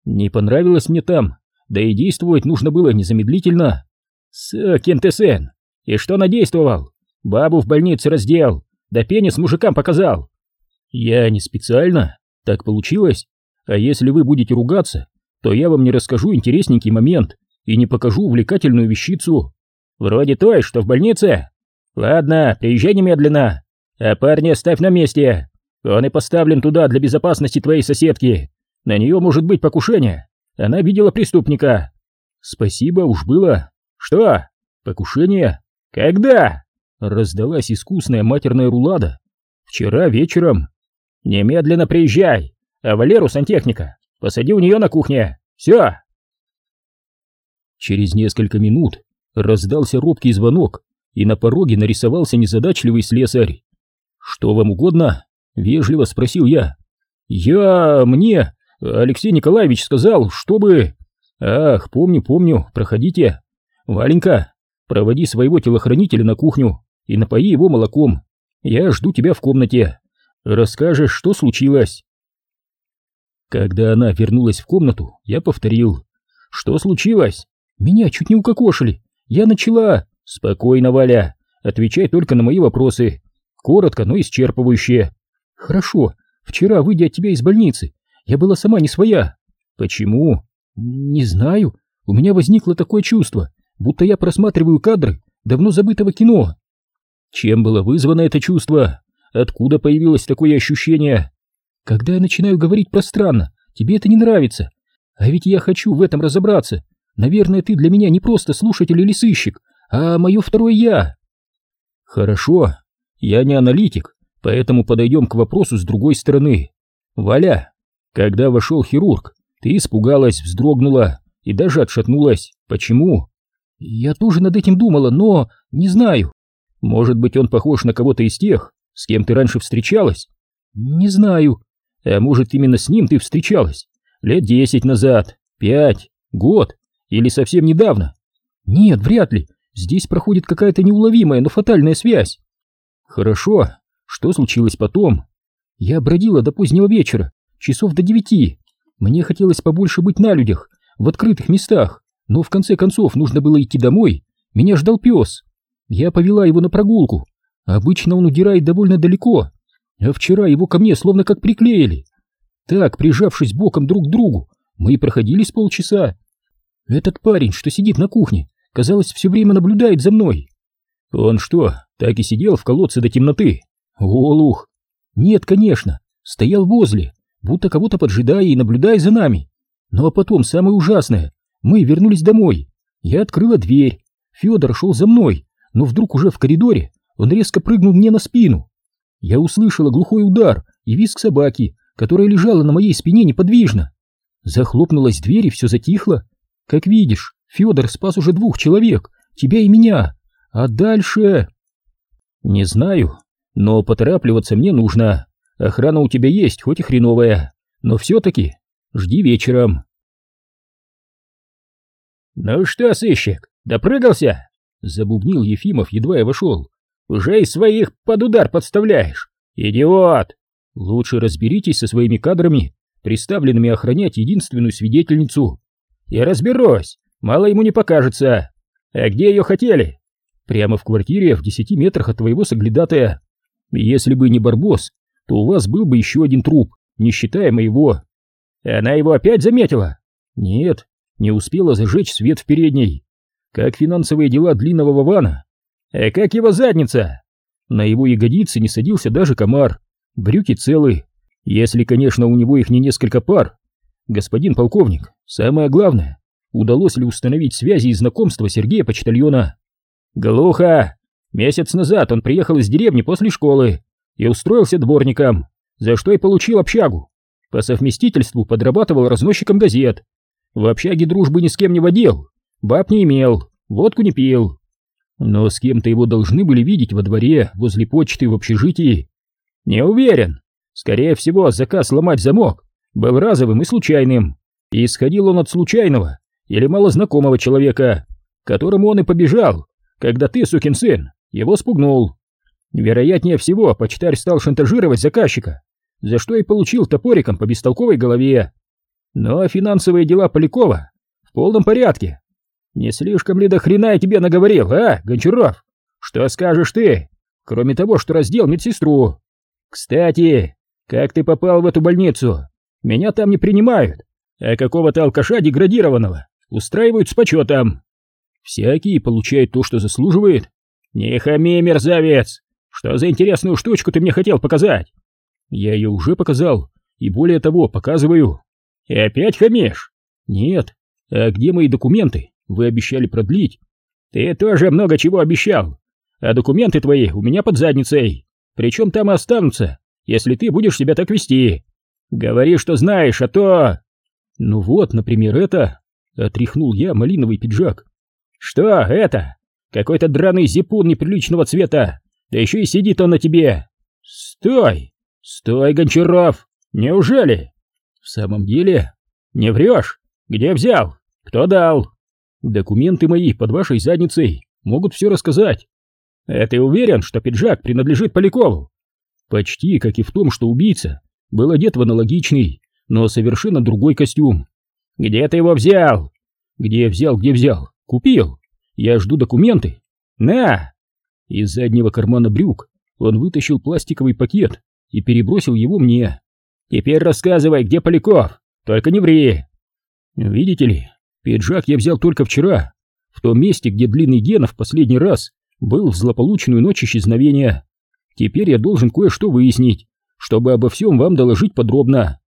«Не понравилось мне там, да и действовать нужно было незамедлительно». «Сукин ты сын! И что надействовал? Бабу в больнице раздел, да пенис мужикам показал». «Я не специально, так получилось. А если вы будете ругаться, то я вам не расскажу интересненький момент и не покажу увлекательную вещицу. Вроде той, что в больнице. Ладно, приезжай немедленно. А парня ставь на месте. Он и поставлен туда для безопасности твоей соседки. На нее может быть покушение. Она видела преступника. Спасибо, уж было. Что? Покушение? Когда? Раздалась искусная матерная рулада. Вчера вечером. Немедленно приезжай. А Валеру сантехника посади у нее на кухне. Все. Через несколько минут раздался робкий звонок, и на пороге нарисовался незадачливый слесарь. «Что вам угодно?» — вежливо спросил я. «Я... мне... Алексей Николаевич сказал, чтобы...» «Ах, помню, помню, проходите. Валенька, проводи своего телохранителя на кухню и напои его молоком. Я жду тебя в комнате. Расскажешь, что случилось?» Когда она вернулась в комнату, я повторил. «Что случилось? Меня чуть не укокошили. Я начала... Спокойно, Валя. Отвечай только на мои вопросы. Коротко, но исчерпывающе. Хорошо. Вчера, выйдя от тебя из больницы, я была сама не своя. Почему? Не знаю. У меня возникло такое чувство, будто я просматриваю кадры давно забытого кино. Чем было вызвано это чувство? Откуда появилось такое ощущение? Когда я начинаю говорить пространно, тебе это не нравится. А ведь я хочу в этом разобраться. Наверное, ты для меня не просто слушатель или сыщик, а мое второе «я». Хорошо, я не аналитик, поэтому подойдем к вопросу с другой стороны. Валя, когда вошел хирург, ты испугалась, вздрогнула и даже отшатнулась. Почему? Я тоже над этим думала, но не знаю. Может быть, он похож на кого-то из тех, с кем ты раньше встречалась? Не знаю. А может, именно с ним ты встречалась? Лет десять назад, пять, год или совсем недавно? Нет, вряд ли. Здесь проходит какая-то неуловимая, но фатальная связь. Хорошо. Что случилось потом? Я бродила до позднего вечера, часов до девяти. Мне хотелось побольше быть на людях, в открытых местах, но в конце концов нужно было идти домой. Меня ждал пес. Я повела его на прогулку. Обычно он удирает довольно далеко, а вчера его ко мне словно как приклеили. Так, прижавшись боком друг к другу, мы и проходили с полчаса, этот парень, что сидит на кухне, казалось, все время наблюдает за мной. Он что, так и сидел в колодце до темноты? Олух! Нет, конечно, стоял возле, будто кого-то поджидая и наблюдая за нами. Ну а потом самое ужасное, мы вернулись домой. Я открыла дверь, Федор шел за мной, но вдруг уже в коридоре он резко прыгнул мне на спину. Я услышала глухой удар и визг собаки, которая лежала на моей спине неподвижно. Захлопнулась дверь и все затихло. Как видишь, Федор спас уже двух человек, тебя и меня. А дальше... Не знаю, но поторапливаться мне нужно. Охрана у тебя есть, хоть и хреновая, но все-таки жди вечером. Ну что, сыщик, допрыгался? Забубнил Ефимов, едва я вошел. Уже из своих под удар подставляешь. Идиот! Лучше разберитесь со своими кадрами, приставленными охранять единственную свидетельницу. Я разберусь, мало ему не покажется. А где ее хотели? Прямо в квартире в десяти метрах от твоего соглядатая. Если бы не Барбос, то у вас был бы еще один труп, не считая моего. Она его опять заметила? Нет, не успела зажечь свет в передней. Как финансовые дела длинного Вована? А как его задница? На его ягодицы не садился даже комар. Брюки целы. Если, конечно, у него их не несколько пар. Господин полковник, самое главное, удалось ли установить связи и знакомства Сергея Почтальона? Глухо. Месяц назад он приехал из деревни после школы и устроился дворником, за что и получил общагу. По совместительству подрабатывал разносчиком газет. В общаге дружбы ни с кем не водил, баб не имел, водку не пил. Но с кем-то его должны были видеть во дворе, возле почты, в общежитии. Не уверен. Скорее всего, заказ ломать замок был разовым и случайным. И исходил он от случайного или малознакомого человека, которому он и побежал, когда ты, сукин сын, его спугнул. Вероятнее всего, почтарь стал шантажировать заказчика, за что и получил топориком по бестолковой голове. Но финансовые дела Полякова в полном порядке. Не слишком ли до хрена я тебе наговорил, а, Гончаров? Что скажешь ты, кроме того, что раздел медсестру? Кстати, как ты попал в эту больницу? Меня там не принимают, а какого-то алкаша деградированного устраивают с почетом. Всякий получает то, что заслуживает. Не хами, мерзавец! Что за интересную штучку ты мне хотел показать? Я ее уже показал, и более того, показываю. И опять хамишь? Нет. А где мои документы? Вы обещали продлить. Ты тоже много чего обещал. А документы твои у меня под задницей. Причем там и останутся, если ты будешь себя так вести. Говори, что знаешь, а то... Ну вот, например, это... Отряхнул я малиновый пиджак. Что это? Какой-то драный зипун неприличного цвета. Да еще и сидит он на тебе. Стой! Стой, Гончаров! Неужели? В самом деле? Не врешь? Где взял? Кто дал? Документы мои под вашей задницей могут все рассказать. А ты уверен, что пиджак принадлежит Полякову? Почти, как и в том, что убийца был одет в аналогичный, но совершенно другой костюм. Где ты его взял? Где взял, где взял? Купил. Я жду документы. На! Из заднего кармана брюк он вытащил пластиковый пакет и перебросил его мне. Теперь рассказывай, где Поляков, только не ври. Видите ли, пиджак я взял только вчера, в том месте, где длинный Генов последний раз был в злополучную ночь исчезновения. Теперь я должен кое-что выяснить, чтобы обо всем вам доложить подробно.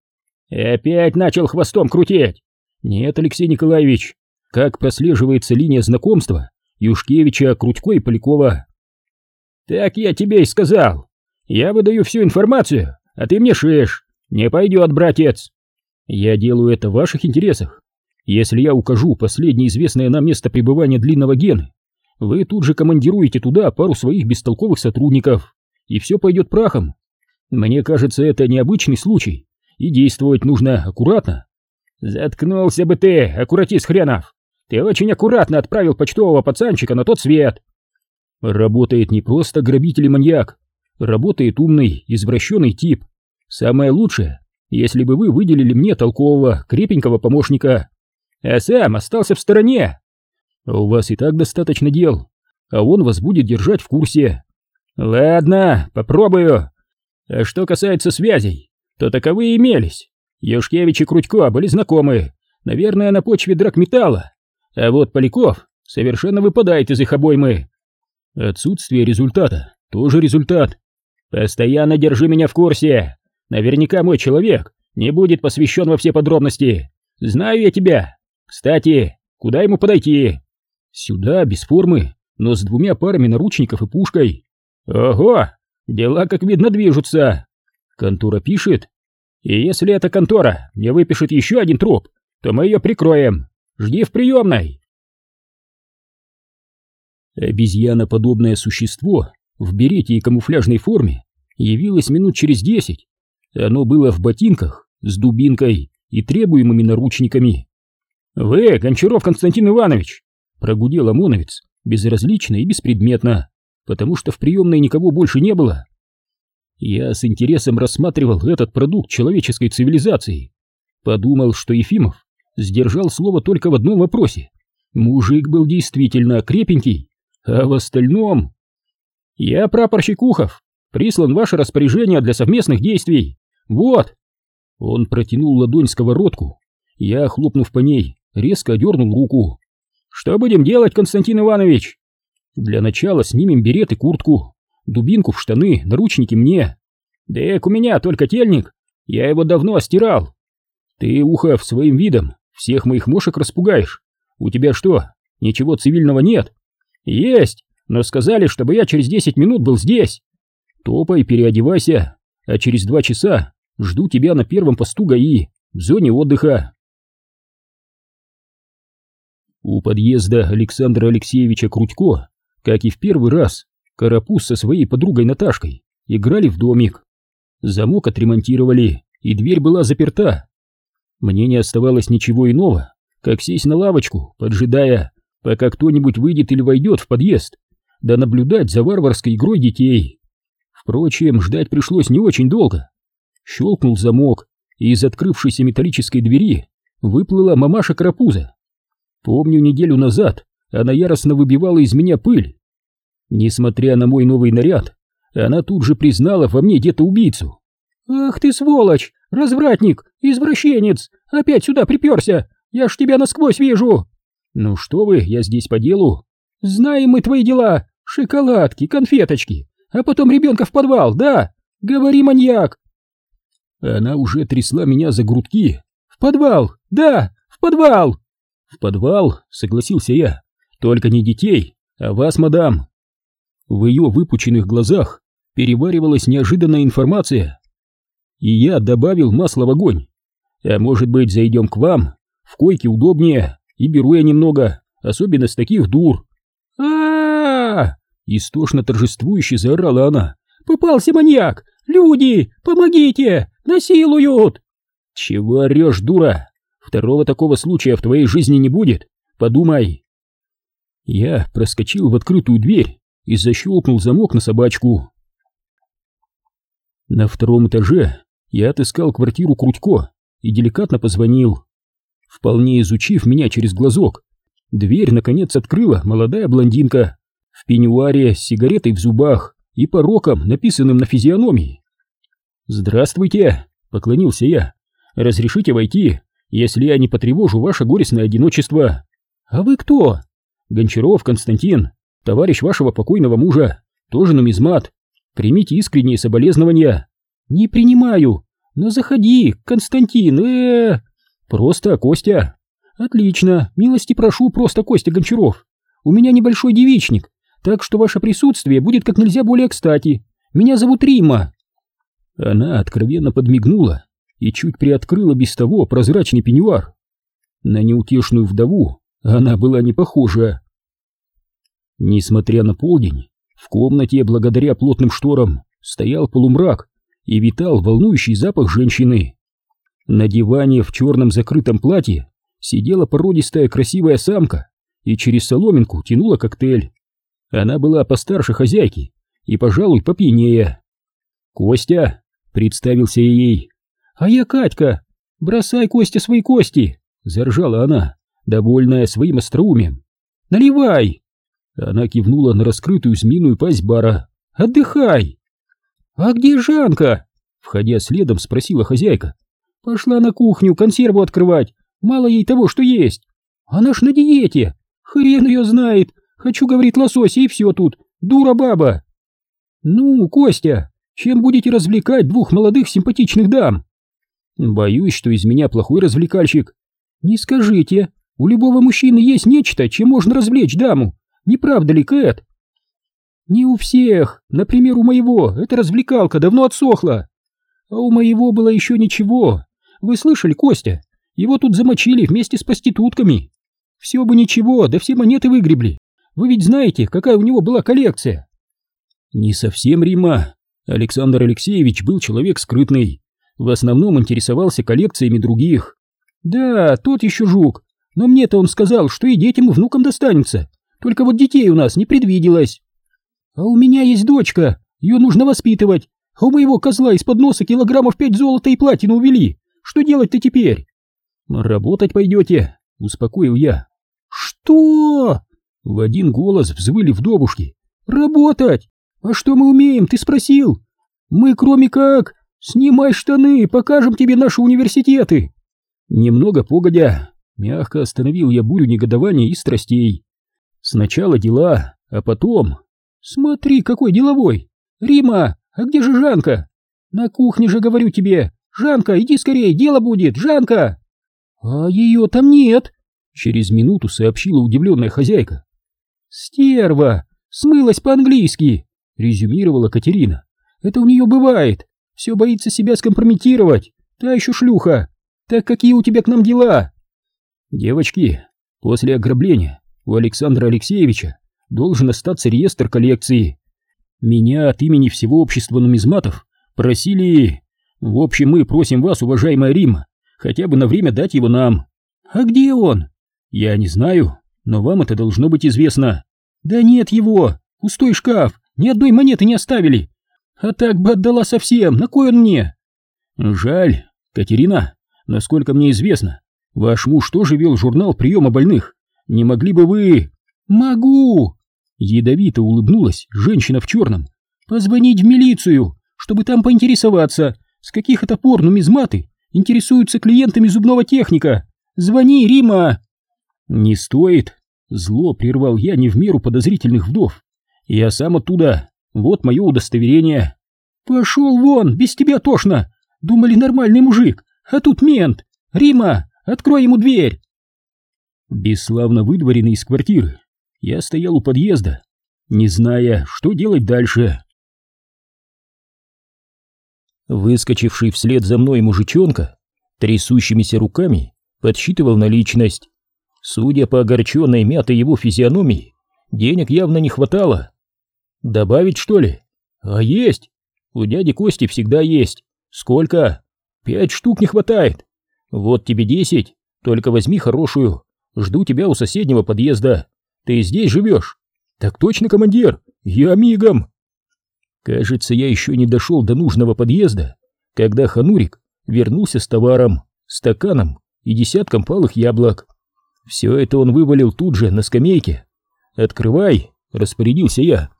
И опять начал хвостом крутить. Нет, Алексей Николаевич, как прослеживается линия знакомства Юшкевича, Крутько и Полякова. Так я тебе и сказал. Я выдаю всю информацию, а ты мне шеешь. Не пойдет, братец. Я делаю это в ваших интересах. Если я укажу последнее известное нам место пребывания длинного Гены, вы тут же командируете туда пару своих бестолковых сотрудников, и все пойдет прахом. Мне кажется, это необычный случай, и действовать нужно аккуратно. Заткнулся бы ты, аккуратист хренов. Ты очень аккуратно отправил почтового пацанчика на тот свет. Работает не просто грабитель и маньяк, работает умный, извращенный тип. Самое лучшее, если бы вы выделили мне толкового, крепенького помощника, а сам остался в стороне. У вас и так достаточно дел, а он вас будет держать в курсе. Ладно, попробую. А что касается связей, то таковые имелись. Юшкевич и Крутько были знакомы, наверное, на почве драгметалла. А вот Поляков совершенно выпадает из их обоймы. Отсутствие результата тоже результат. Постоянно держи меня в курсе. Наверняка мой человек не будет посвящен во все подробности. Знаю я тебя. Кстати, куда ему подойти? Сюда, без формы, но с двумя парами наручников и пушкой. Ого, дела, как видно, движутся. Контора пишет. И если эта контора мне выпишет еще один труп, то мы ее прикроем. Жди в приемной. Обезьяноподобное существо в берете и камуфляжной форме явилось минут через десять. Оно было в ботинках, с дубинкой и требуемыми наручниками. «Вы, Гончаров Константин Иванович!» — прогудел ОМОНовец, безразлично и беспредметно, потому что в приемной никого больше не было. Я с интересом рассматривал этот продукт человеческой цивилизации. Подумал, что Ефимов сдержал слово только в одном вопросе. Мужик был действительно крепенький, а в остальном... «Я прапорщик Ухов, прислан ваше распоряжение для совместных действий. Вот!» Он протянул ладонь сковородку. Я, хлопнув по ней, резко одернул руку. «Что будем делать, Константин Иванович?» «Для начала снимем берет и куртку, дубинку в штаны, наручники мне. Дек, у меня только тельник, я его давно стирал. Ты, Ухов, своим видом всех моих мошек распугаешь. У тебя что, ничего цивильного нет? Есть, но сказали, чтобы я через десять минут был здесь. Топай, переодевайся, а через два часа жду тебя на первом посту ГАИ, в зоне отдыха. У подъезда Александра Алексеевича Крутько, как и в первый раз, Карапуз со своей подругой Наташкой играли в домик. Замок отремонтировали, и дверь была заперта. Мне не оставалось ничего иного, как сесть на лавочку, поджидая, пока кто-нибудь выйдет или войдет в подъезд, да наблюдать за варварской игрой детей. Впрочем, ждать пришлось не очень долго. Щелкнул замок, и из открывшейся металлической двери выплыла мамаша Карапуза. Помню, неделю назад она яростно выбивала из меня пыль. Несмотря на мой новый наряд, она тут же признала во мне где-то убийцу. «Ах ты сволочь! Развратник! Извращенец! Опять сюда приперся! Я ж тебя насквозь вижу!» «Ну что вы, я здесь по делу!» «Знаем мы твои дела! Шоколадки, конфеточки! А потом ребенка в подвал, да? Говори, маньяк!» Она уже трясла меня за грудки. «В подвал! Да! В подвал!» «В подвал!» — согласился я. «Только не детей, а вас, мадам!» В ее выпученных глазах переваривалась неожиданная информация. И я добавил масла в огонь. А может быть, зайдем к вам? В койке удобнее, и беру я немного, особенно с таких дур. а а, -а Истошно торжествующе заорала она. «Попался маньяк! Люди, помогите! Насилуют!» «Чего орешь, дура? Второго такого случая в твоей жизни не будет. Подумай!» Я проскочил в открытую дверь и защелкнул замок на собачку. На втором этаже я отыскал квартиру Крутько и деликатно позвонил. Вполне изучив меня через глазок, дверь наконец открыла молодая блондинка в пеньюаре с сигаретой в зубах и пороком, написанным на физиономии. «Здравствуйте!» — поклонился я. «Разрешите войти, если я не потревожу ваше горестное одиночество?» «А вы кто?» «Гончаров Константин, товарищ вашего покойного мужа, тоже нумизмат. Примите искренние соболезнования. Не принимаю, но заходи, Константин, э, -э, Просто Костя. Отлично, милости прошу, просто Костя Гончаров. У меня небольшой девичник, так что ваше присутствие будет как нельзя более кстати. Меня зовут Рима. Она откровенно подмигнула и чуть приоткрыла без того прозрачный пеньюар. На неутешную вдову она была не похожа. Несмотря на полдень, в комнате, благодаря плотным шторам, стоял полумрак и витал волнующий запах женщины. На диване в черном закрытом платье сидела породистая красивая самка и через соломинку тянула коктейль. Она была постарше хозяйки и, пожалуй, попьянее. «Костя!» — представился ей. «А я Катька! Бросай, Костя, свои кости!» — заржала она, довольная своим остроумием. «Наливай!» Она кивнула на раскрытую змеиную пасть бара. «Отдыхай!» «А где Жанка?» Входя следом, спросила хозяйка. «Пошла на кухню консерву открывать. Мало ей того, что есть. Она ж на диете. Хрен ее знает. Хочу, говорит, лосось, и все тут. Дура баба!» «Ну, Костя, чем будете развлекать двух молодых симпатичных дам?» «Боюсь, что из меня плохой развлекальщик». «Не скажите, у любого мужчины есть нечто, чем можно развлечь даму. Не правда ли, Кэт? Не у всех. Например, у моего эта развлекалка давно отсохла. А у моего было еще ничего. Вы слышали, Костя? Его тут замочили вместе с проститутками. Все бы ничего, да все монеты выгребли. Вы ведь знаете, какая у него была коллекция? Не совсем, Рима. Александр Алексеевич был человек скрытный. В основном интересовался коллекциями других. Да, тот еще жук. Но мне-то он сказал, что и детям, и внукам достанется. Только вот детей у нас не предвиделось. А у меня есть дочка, ее нужно воспитывать. А у моего козла из-под носа килограммов пять золота и платину увели. Что делать-то теперь? Работать пойдете, успокоил я. Что? В один голос взвыли вдовушки. Работать? А что мы умеем, ты спросил? Мы кроме как... Снимай штаны, покажем тебе наши университеты. Немного погодя, мягко остановил я бурю негодования и страстей. Сначала дела, а потом... Смотри, какой деловой! Рима, а где же Жанка? На кухне же говорю тебе! Жанка, иди скорее, дело будет, Жанка! А ее там нет! Через минуту сообщила удивленная хозяйка. Стерва! Смылась по-английски! Резюмировала Катерина. Это у нее бывает. Все боится себя скомпрометировать. Та еще шлюха. Так какие у тебя к нам дела? Девочки, после ограбления у Александра Алексеевича должен остаться реестр коллекции. Меня от имени всего общества нумизматов просили... В общем, мы просим вас, уважаемая Римма, хотя бы на время дать его нам. А где он? Я не знаю, но вам это должно быть известно. Да нет его, пустой шкаф, ни одной монеты не оставили. А так бы отдала совсем, на кой он мне? Жаль, Катерина, насколько мне известно, ваш муж тоже вел журнал приема больных. Не могли бы вы... Могу! Ядовито улыбнулась женщина в черном. Позвонить в милицию, чтобы там поинтересоваться, с каких это пор нумизматы интересуются клиентами зубного техника. Звони, Рима! Не стоит. Зло прервал я не в меру подозрительных вдов. Я сам оттуда. Вот мое удостоверение. Пошел вон, без тебя тошно. Думали, нормальный мужик, а тут мент. Рима, открой ему дверь. Бесславно выдворенный из квартиры, я стоял у подъезда, не зная, что делать дальше. Выскочивший вслед за мной мужичонка трясущимися руками подсчитывал наличность. Судя по огорченной мятой его физиономии, денег явно не хватало. Добавить, что ли? А есть. У дяди Кости всегда есть. Сколько? Пять штук не хватает. Вот тебе десять, только возьми хорошую. Жду тебя у соседнего подъезда. Ты здесь живешь? Так точно, командир. Я мигом. Кажется, я еще не дошел до нужного подъезда, когда Ханурик вернулся с товаром, стаканом и десятком палых яблок. Все это он вывалил тут же на скамейке. «Открывай!» — распорядился я.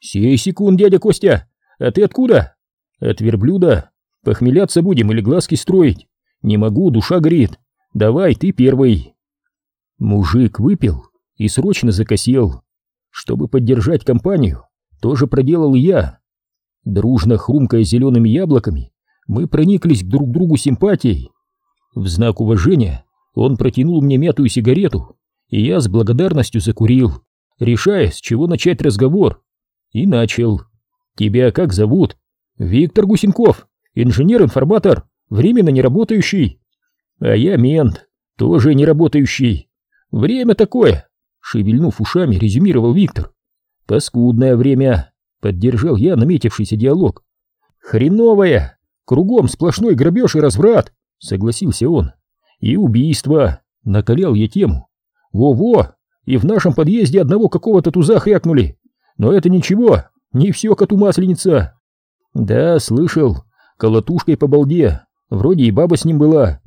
«Сей секунд, дядя Костя! А ты откуда?» «От верблюда. Похмеляться будем или глазки строить? Не могу, душа горит. Давай, ты первый!» Мужик выпил и срочно закосел. Чтобы поддержать компанию, тоже проделал и я. Дружно хрумкая зелеными яблоками, мы прониклись друг к другу симпатией. В знак уважения он протянул мне мятую сигарету, и я с благодарностью закурил, решая, с чего начать разговор. И начал. «Тебя как зовут?» «Виктор Гусенков, инженер-информатор, временно не работающий». «А я мент, тоже не работающий. Время такое», — шевельнув ушами, резюмировал Виктор. «Паскудное время», — поддержал я наметившийся диалог. «Хреновое! Кругом сплошной грабеж и разврат», — согласился он. «И убийство», — накалял я тему. «Во-во! И в нашем подъезде одного какого-то туза хрякнули. Но это ничего, не все коту масленица. Да, слышал, колотушкой по балде, вроде и баба с ним была.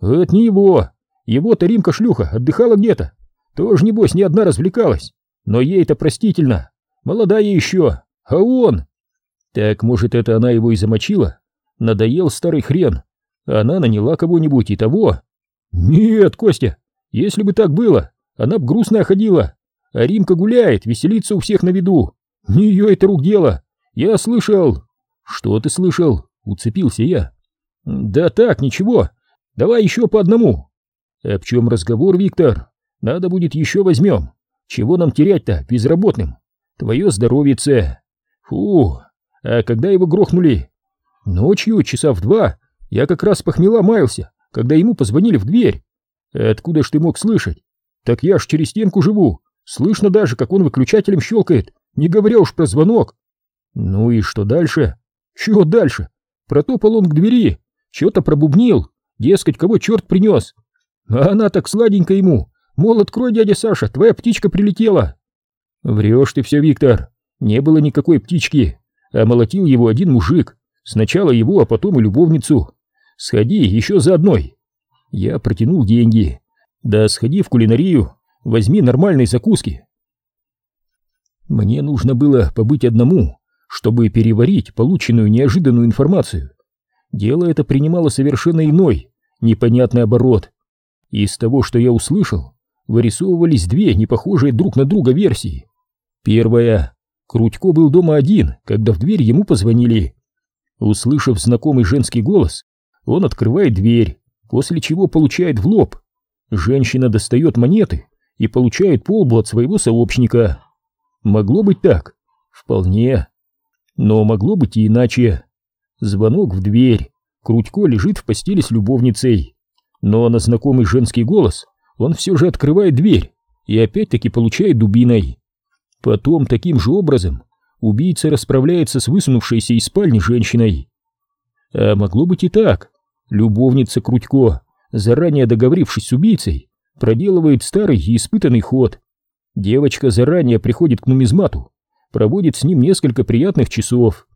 Это не его, его-то Римка-шлюха отдыхала где-то. Тоже, небось, ни одна развлекалась. Но ей-то простительно, молодая еще, а он... Так, может, это она его и замочила? Надоел старый хрен. Она наняла кого-нибудь и того. Нет, Костя, если бы так было, она б грустная ходила. А Римка гуляет, веселится у всех на виду. Не ее это рук дело. Я слышал. Что ты слышал? Уцепился я. Да так, ничего. Давай еще по одному. Об чем разговор, Виктор? Надо будет еще возьмем. Чего нам терять-то безработным? Твое здоровьице. Фу, а когда его грохнули? Ночью, часа в два, я как раз похмела маялся, когда ему позвонили в дверь. Откуда ж ты мог слышать? Так я ж через стенку живу. Слышно даже, как он выключателем щелкает, не говоря уж про звонок. Ну и что дальше? Чего дальше? Протопал он к двери, что-то пробубнил, дескать, кого черт принес. А она так сладенько ему, мол, открой, дядя Саша, твоя птичка прилетела. Врешь ты все, Виктор, не было никакой птички, а молотил его один мужик, сначала его, а потом и любовницу. Сходи еще за одной. Я протянул деньги. Да сходи в кулинарию, возьми нормальные закуски. Мне нужно было побыть одному, чтобы переварить полученную неожиданную информацию. Дело это принимало совершенно иной, непонятный оборот. Из того, что я услышал, вырисовывались две непохожие друг на друга версии. Первая. Крутько был дома один, когда в дверь ему позвонили. Услышав знакомый женский голос, он открывает дверь, после чего получает в лоб. Женщина достает монеты и получает полбу от своего сообщника. Могло быть так? Вполне. Но могло быть и иначе. Звонок в дверь. Крутько лежит в постели с любовницей. Но на знакомый женский голос он все же открывает дверь и опять-таки получает дубиной. Потом таким же образом убийца расправляется с высунувшейся из спальни женщиной. А могло быть и так. Любовница Крутько, заранее договорившись с убийцей, проделывает старый и испытанный ход. Девочка заранее приходит к нумизмату, проводит с ним несколько приятных часов,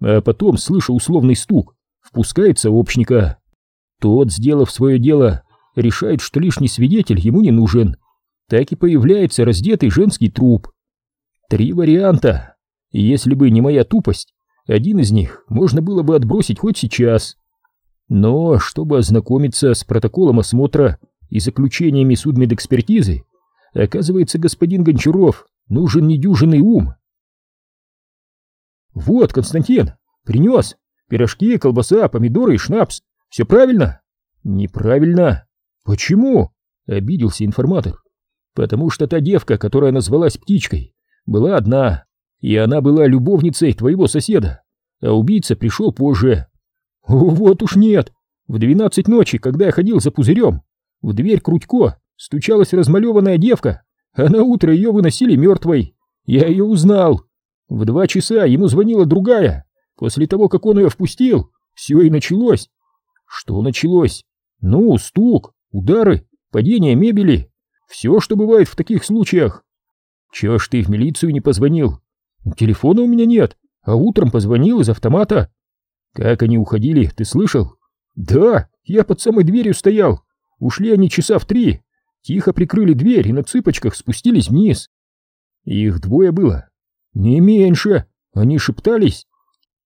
а потом, слыша условный стук, впускает сообщника. Тот, сделав свое дело, решает, что лишний свидетель ему не нужен. Так и появляется раздетый женский труп. Три варианта. Если бы не моя тупость, один из них можно было бы отбросить хоть сейчас. Но, чтобы ознакомиться с протоколом осмотра и заключениями судмедэкспертизы, оказывается, господин Гончаров нужен недюжинный ум. «Вот, Константин, принес. Пирожки, колбаса, помидоры и шнапс. Все правильно?» «Неправильно. Почему?» — обиделся информатор. «Потому что та девка, которая назвалась птичкой, была одна, и она была любовницей твоего соседа, а убийца пришел позже». «Вот уж нет. В двенадцать ночи, когда я ходил за пузырем, в дверь Крутько стучалась размалеванная девка, а на утро ее выносили мертвой. Я ее узнал. В два часа ему звонила другая. После того, как он ее впустил, все и началось. Что началось? Ну, стук, удары, падение мебели. Все, что бывает в таких случаях. Чего ж ты в милицию не позвонил? Телефона у меня нет, а утром позвонил из автомата. Как они уходили, ты слышал? Да, я под самой дверью стоял. Ушли они часа в три. Тихо прикрыли дверь и на цыпочках спустились вниз. Их двое было. Не меньше. Они шептались.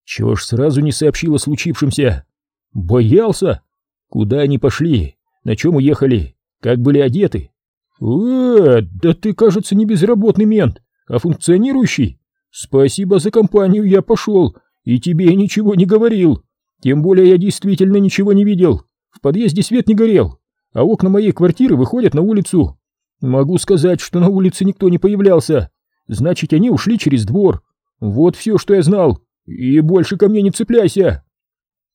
Чего ж сразу не сообщил о случившемся? Боялся. Куда они пошли? На чем уехали? Как были одеты? Э, да ты, кажется, не безработный мент, а функционирующий. Спасибо за компанию, я пошел, и тебе ничего не говорил. Тем более я действительно ничего не видел. В подъезде свет не горел а окна моей квартиры выходят на улицу. Могу сказать, что на улице никто не появлялся. Значит, они ушли через двор. Вот все, что я знал. И больше ко мне не цепляйся.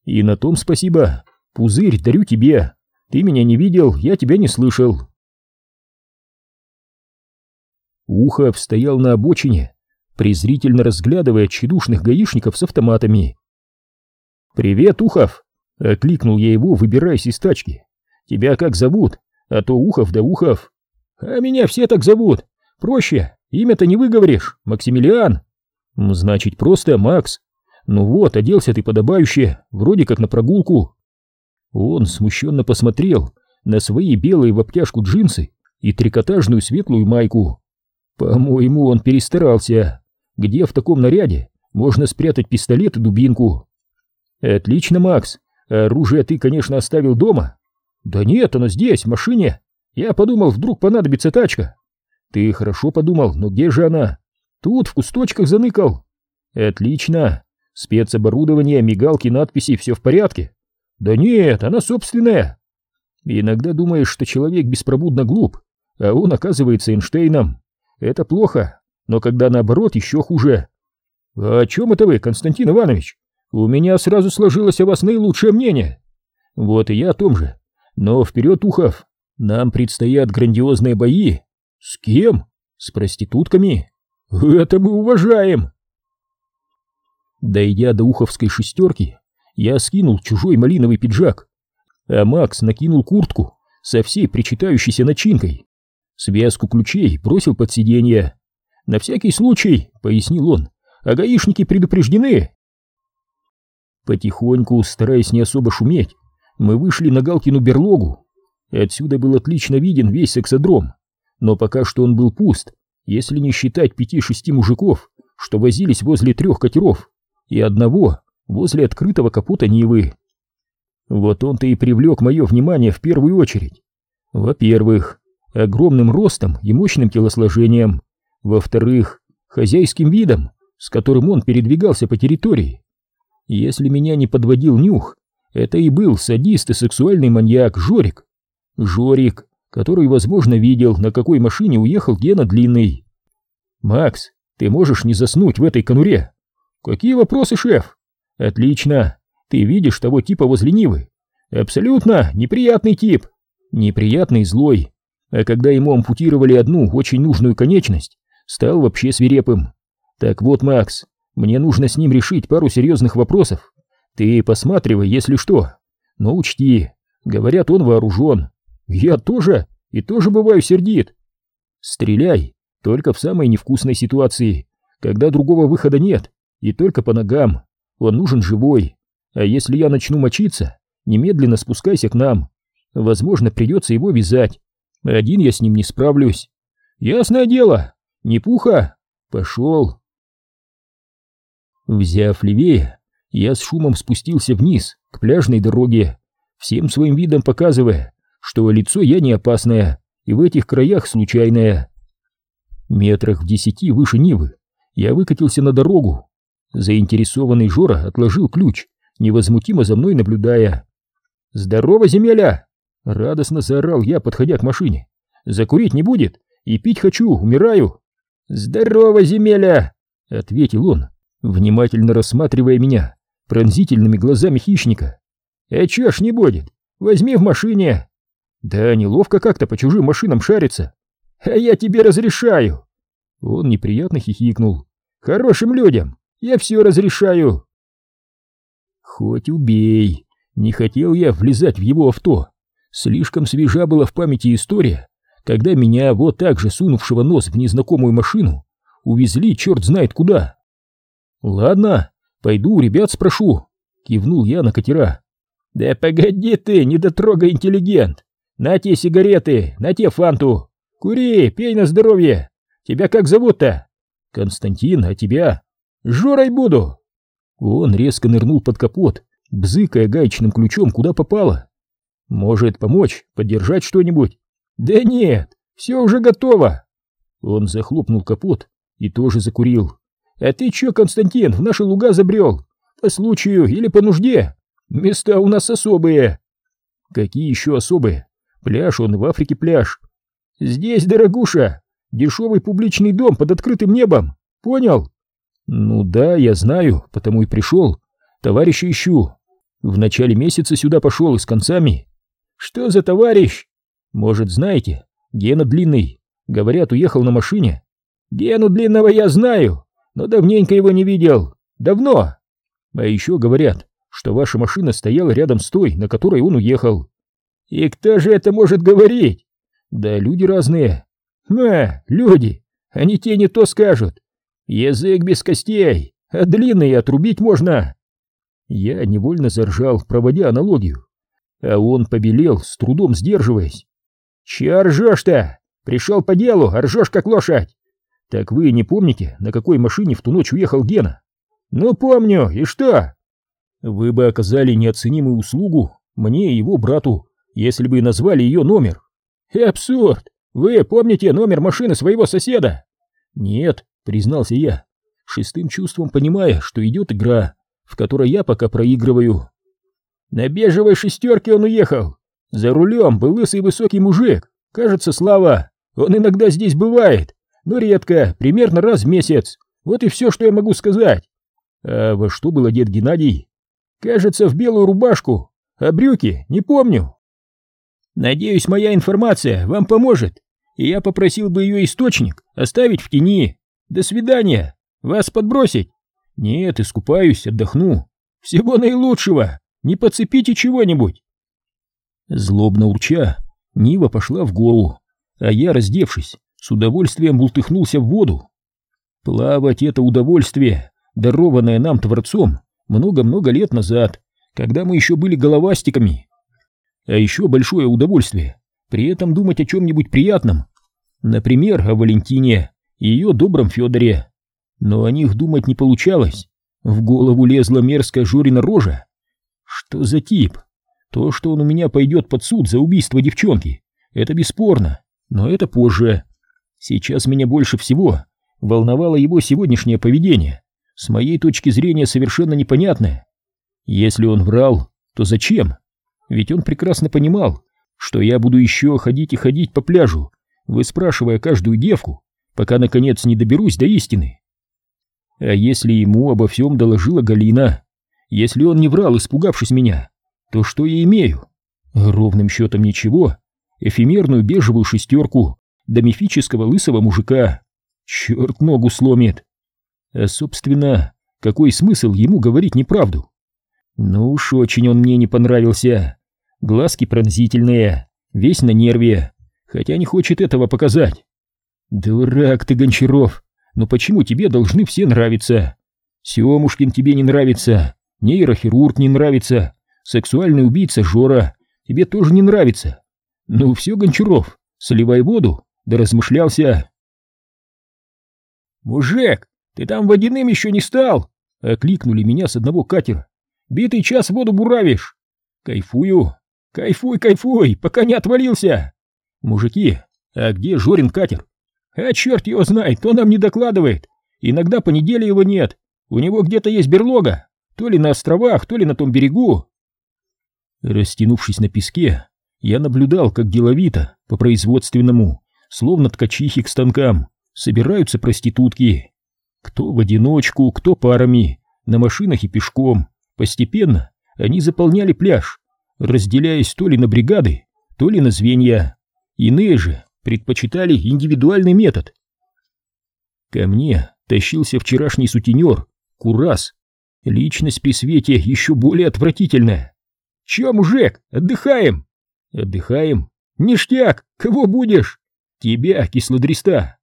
И на том спасибо. Пузырь дарю тебе. Ты меня не видел, я тебя не слышал. Ухов стоял на обочине, презрительно разглядывая тщедушных гаишников с автоматами. «Привет, Ухов!» — окликнул я его, выбираясь из тачки. Тебя как зовут? А то Ухов да Ухов. А меня все так зовут. Проще, имя-то не выговоришь. Максимилиан. Значит, просто Макс. Ну вот, оделся ты подобающе, вроде как на прогулку. Он смущенно посмотрел на свои белые в обтяжку джинсы и трикотажную светлую майку. По-моему, он перестарался. Где в таком наряде можно спрятать пистолет и дубинку? Отлично, Макс. Оружие ты, конечно, оставил дома, «Да нет, оно здесь, в машине. Я подумал, вдруг понадобится тачка». «Ты хорошо подумал, но где же она?» «Тут, в кусточках заныкал». «Отлично. Спецоборудование, мигалки, надписи, все в порядке?» «Да нет, она собственная». Иногда думаешь, что человек беспробудно глуп, а он оказывается Эйнштейном. Это плохо, но когда наоборот, еще хуже. «А о чем это вы, Константин Иванович? У меня сразу сложилось о вас наилучшее мнение». «Вот и я о том же. Но вперед, Ухов, нам предстоят грандиозные бои. С кем? С проститутками? Это мы уважаем. Дойдя до уховской шестерки, я скинул чужой малиновый пиджак, а Макс накинул куртку со всей причитающейся начинкой. Связку ключей бросил под сиденье. «На всякий случай», — пояснил он, — «а гаишники предупреждены». Потихоньку, стараясь не особо шуметь, мы вышли на Галкину берлогу. Отсюда был отлично виден весь сексодром, но пока что он был пуст, если не считать пяти-шести мужиков что возились возле трех катеров и одного возле открытого капота Нивы. Вот он-то и привлек мое внимание в первую очередь. Во-первых, огромным ростом и мощным телосложением. Во-вторых, хозяйским видом, с которым он передвигался по территории. Если меня не подводил нюх, это и был садист и сексуальный маньяк Жорик. Жорик, который, возможно, видел, на какой машине уехал Гена Длинный. «Макс, ты можешь не заснуть в этой конуре?» «Какие вопросы, шеф?» «Отлично. Ты видишь того типа возле Нивы?» «Абсолютно неприятный тип. Неприятный злой. А когда ему ампутировали одну очень нужную конечность, стал вообще свирепым. Так вот, Макс, мне нужно с ним решить пару серьезных вопросов. Ты посматривай, если что. Но учти, говорят, он вооружен. Я тоже, и тоже бываю сердит. Стреляй, только в самой невкусной ситуации, когда другого выхода нет, и только по ногам. Он нужен живой. А если я начну мочиться, немедленно спускайся к нам. Возможно, придется его вязать. Один я с ним не справлюсь. Ясное дело, не пуха. Пошел. Взяв левее, я с шумом спустился вниз, к пляжной дороге, всем своим видом показывая, что лицо я не опасное и в этих краях случайное. Метрах в десяти выше Нивы я выкатился на дорогу. Заинтересованный Жора отложил ключ, невозмутимо за мной наблюдая. «Здорово, земеля!» — радостно заорал я, подходя к машине. «Закурить не будет? И пить хочу, умираю!» «Здорово, земеля!» — ответил он, внимательно рассматривая меня пронзительными глазами хищника. «А чё ж не будет? Возьми в машине!» «Да неловко как-то по чужим машинам шариться!» «А я тебе разрешаю!» Он неприятно хихикнул. «Хорошим людям я все разрешаю!» Хоть убей, не хотел я влезать в его авто. Слишком свежа была в памяти история, когда меня, вот так же сунувшего нос в незнакомую машину, увезли черт знает куда. «Ладно, пойду у ребят спрошу», — кивнул я на катера. «Да погоди ты, недотрога интеллигент! На те сигареты, на те фанту! Кури, пей на здоровье! Тебя как зовут-то?» «Константин, а тебя?» «Жорой буду!» Он резко нырнул под капот, бзыкая гаечным ключом куда попало. «Может помочь, поддержать что-нибудь?» «Да нет, все уже готово!» Он захлопнул капот и тоже закурил. А ты чё, Константин, в наши луга забрел? По случаю или по нужде? Места у нас особые. Какие еще особые? Пляж он в Африке пляж. Здесь, дорогуша, дешевый публичный дом под открытым небом. Понял? Ну да, я знаю, потому и пришел. Товарища ищу. В начале месяца сюда пошел и с концами. Что за товарищ? Может, знаете, Гена Длинный. Говорят, уехал на машине. Гену Длинного я знаю но давненько его не видел. Давно. А еще говорят, что ваша машина стояла рядом с той, на которой он уехал. И кто же это может говорить? Да люди разные. Ха, люди, они те не то скажут. Язык без костей, а длинный отрубить можно. Я невольно заржал, проводя аналогию. А он побелел, с трудом сдерживаясь. Че ржешь-то? Пришел по делу, а ржешь как лошадь. Так вы не помните, на какой машине в ту ночь уехал Гена? Ну помню, и что? Вы бы оказали неоценимую услугу мне и его брату, если бы назвали ее номер. И абсурд! Вы помните номер машины своего соседа? Нет, признался я, шестым чувством понимая, что идет игра, в которой я пока проигрываю. На бежевой шестерке он уехал. За рулем был лысый высокий мужик, кажется, Слава. Он иногда здесь бывает но редко, примерно раз в месяц. Вот и все, что я могу сказать. А во что был одет Геннадий? Кажется, в белую рубашку, а брюки не помню. Надеюсь, моя информация вам поможет, и я попросил бы ее источник оставить в тени. До свидания. Вас подбросить? Нет, искупаюсь, отдохну. Всего наилучшего. Не подцепите чего-нибудь. Злобно урча, Нива пошла в гору, а я, раздевшись, с удовольствием бултыхнулся в воду. Плавать — это удовольствие, дарованное нам Творцом много-много лет назад, когда мы еще были головастиками. А еще большое удовольствие при этом думать о чем-нибудь приятном. Например, о Валентине и ее добром Федоре. но о них думать не получалось. В голову лезла мерзкая Жорина рожа. Что за тип? То, что он у меня пойдет под суд за убийство девчонки, это бесспорно, но это позже. Сейчас меня больше всего волновало его сегодняшнее поведение, с моей точки зрения совершенно непонятное. Если он врал, то зачем? Ведь он прекрасно понимал, что я буду еще ходить и ходить по пляжу, выспрашивая каждую девку, пока наконец не доберусь до истины. А если ему обо всем доложила Галина, если он не врал, испугавшись меня, то что я имею? Ровным счетом ничего, эфемерную бежевую шестерку до мифического лысого мужика. Черт ногу сломит. А, собственно, какой смысл ему говорить неправду? Ну уж очень он мне не понравился. Глазки пронзительные, весь на нерве, хотя не хочет этого показать. Дурак ты, Гончаров, но почему тебе должны все нравиться? Семушкин тебе не нравится, нейрохирург не нравится, сексуальный убийца Жора тебе тоже не нравится. Ну все, Гончаров, сливай воду, да размышлялся. «Мужик, ты там водяным еще не стал?» — окликнули меня с одного катера. «Битый час воду буравишь!» «Кайфую! Кайфуй, кайфуй, пока не отвалился!» «Мужики, а где Жорин катер?» «А черт его знает, кто нам не докладывает! Иногда по неделе его нет, у него где-то есть берлога, то ли на островах, то ли на том берегу!» Растянувшись на песке, я наблюдал, как деловито, по производственному, словно ткачихи к станкам, собираются проститутки. Кто в одиночку, кто парами, на машинах и пешком. Постепенно они заполняли пляж, разделяясь то ли на бригады, то ли на звенья. Иные же предпочитали индивидуальный метод. Ко мне тащился вчерашний сутенер, Курас. Личность при свете еще более отвратительная. «Че, мужик, отдыхаем?» «Отдыхаем? Ништяк! Кого будешь?» «Тебя, кислодриста!»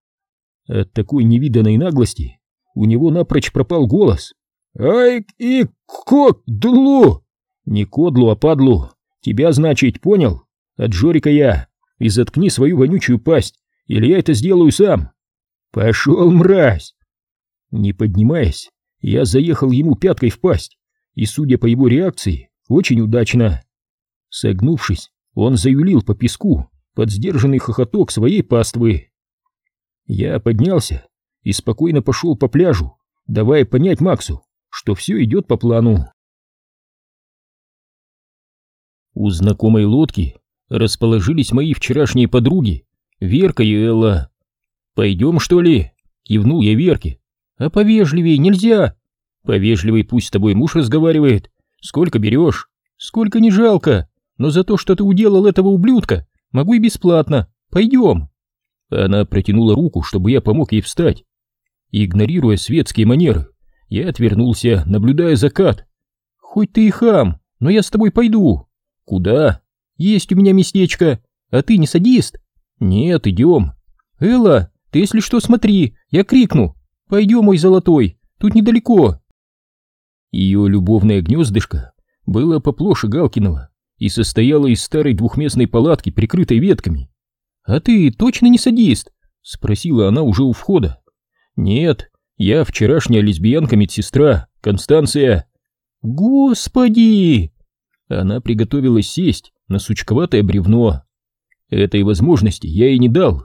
От такой невиданной наглости у него напрочь пропал голос. «Ай и кодлу!» «Не кодлу, а падлу. Тебя, значит, понял? От Жорика я. И заткни свою вонючую пасть, или я это сделаю сам». «Пошел, мразь!» Не поднимаясь, я заехал ему пяткой в пасть, и, судя по его реакции, очень удачно. Согнувшись, он заюлил по песку под сдержанный хохоток своей паствы. Я поднялся и спокойно пошел по пляжу, давая понять Максу, что все идет по плану. У знакомой лодки расположились мои вчерашние подруги, Верка и Элла. «Пойдем, что ли?» — кивнул я Верке. «А повежливей нельзя!» «Повежливый пусть с тобой муж разговаривает. Сколько берешь?» «Сколько не жалко!» но за то, что ты уделал этого ублюдка, могу и бесплатно. Пойдем. Она протянула руку, чтобы я помог ей встать. Игнорируя светские манеры, я отвернулся, наблюдая закат. Хоть ты и хам, но я с тобой пойду. Куда? Есть у меня местечко. А ты не садист? Нет, идем. Элла, ты если что смотри, я крикну. Пойдем, мой золотой, тут недалеко. Ее любовное гнездышко было поплоше Галкиного и состояла из старой двухместной палатки, прикрытой ветками. «А ты точно не садист?» — спросила она уже у входа. «Нет, я вчерашняя лесбиянка-медсестра, Констанция». «Господи!» Она приготовилась сесть на сучковатое бревно. Этой возможности я ей не дал.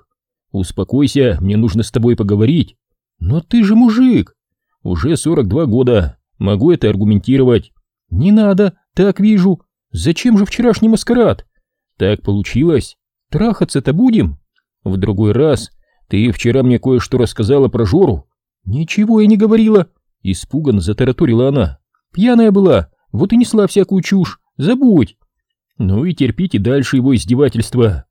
«Успокойся, мне нужно с тобой поговорить». «Но ты же мужик!» «Уже 42 года, могу это аргументировать». «Не надо, так вижу, Зачем же вчерашний маскарад? Так получилось. Трахаться-то будем? В другой раз ты вчера мне кое-что рассказала про Жору. Ничего я не говорила. Испуганно затараторила она. Пьяная была, вот и несла всякую чушь. Забудь. Ну и терпите дальше его издевательства.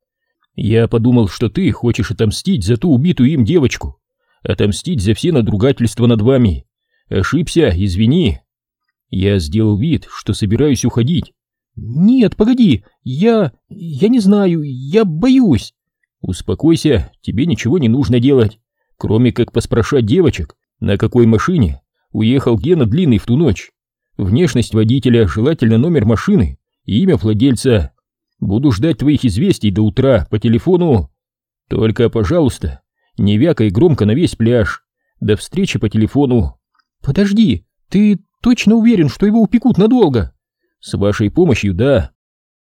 Я подумал, что ты хочешь отомстить за ту убитую им девочку. Отомстить за все надругательства над вами. Ошибся, извини. Я сделал вид, что собираюсь уходить, «Нет, погоди, я... я не знаю, я боюсь». «Успокойся, тебе ничего не нужно делать, кроме как поспрашать девочек, на какой машине уехал Гена Длинный в ту ночь. Внешность водителя, желательно номер машины и имя владельца. Буду ждать твоих известий до утра по телефону. Только, пожалуйста, не вякай громко на весь пляж, до встречи по телефону. Подожди, ты точно уверен, что его упекут надолго? С вашей помощью, да.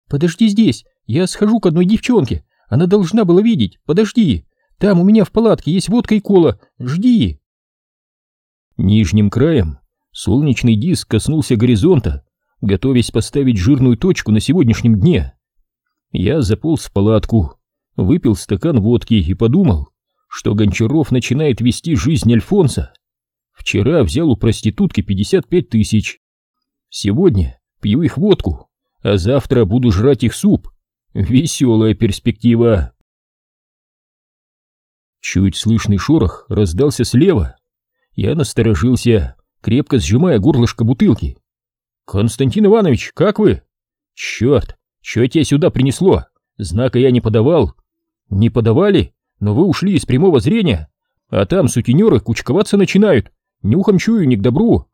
Подожди здесь, я схожу к одной девчонке, она должна была видеть, подожди. Там у меня в палатке есть водка и кола, жди. Нижним краем солнечный диск коснулся горизонта, готовясь поставить жирную точку на сегодняшнем дне. Я заполз в палатку, выпил стакан водки и подумал, что Гончаров начинает вести жизнь Альфонса. Вчера взял у проститутки 55 тысяч. Сегодня пью их водку, а завтра буду жрать их суп. Веселая перспектива. Чуть слышный шорох раздался слева. Я насторожился, крепко сжимая горлышко бутылки. «Константин Иванович, как вы?» «Черт, что тебя сюда принесло? Знака я не подавал». «Не подавали? Но вы ушли из прямого зрения, а там сутенеры кучковаться начинают. Нюхом чую, не к добру».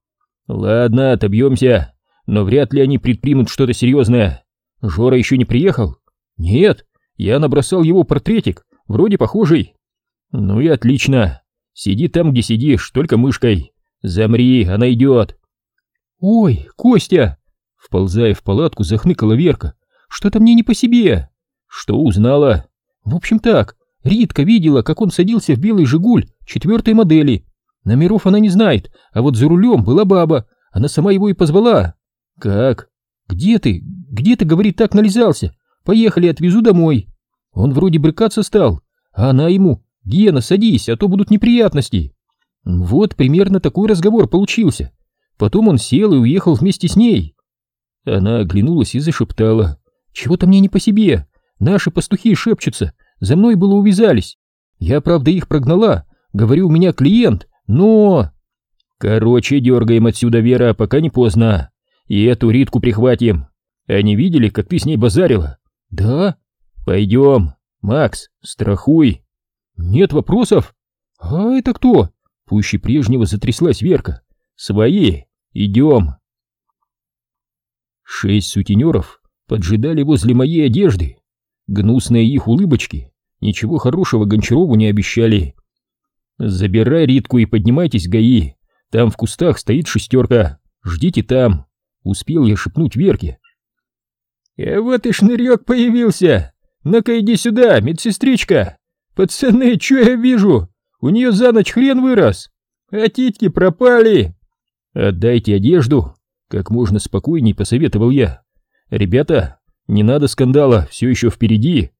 «Ладно, отобьемся, но вряд ли они предпримут что-то серьезное. Жора еще не приехал?» «Нет, я набросал его портретик, вроде похожий». «Ну и отлично. Сиди там, где сидишь, только мышкой. Замри, она идет». «Ой, Костя!» Вползая в палатку, захныкала Верка. «Что-то мне не по себе!» «Что узнала?» «В общем так, Ритка видела, как он садился в белый «Жигуль» четвертой модели. Номеров она не знает, а вот за рулем была баба. Она сама его и позвала». «Как?» «Где ты? Где ты, говорит, так нализался? Поехали, отвезу домой». Он вроде брыкаться стал, а она ему «Гена, садись, а то будут неприятности». Вот примерно такой разговор получился. Потом он сел и уехал вместе с ней. Она оглянулась и зашептала. «Чего-то мне не по себе. Наши пастухи шепчутся. За мной было увязались. Я, правда, их прогнала. Говорю, у меня клиент, но...» «Короче, дергаем отсюда, Вера, пока не поздно. И эту Ритку прихватим. Они видели, как ты с ней базарила?» «Да?» «Пойдем. Макс, страхуй». «Нет вопросов?» «А это кто?» Пуще прежнего затряслась Верка. «Свои! Идем!» Шесть сутенеров поджидали возле моей одежды. Гнусные их улыбочки ничего хорошего Гончарову не обещали. «Забирай Ритку и поднимайтесь, ГАИ. Там в кустах стоит шестерка. Ждите там!» Успел я шепнуть Верке. «А вот и шнырек появился! Ну-ка иди сюда, медсестричка!» «Пацаны, что я вижу? У нее за ночь хрен вырос, а титьки пропали!» «Отдайте одежду!» — как можно спокойней посоветовал я. «Ребята, не надо скандала, все еще впереди!»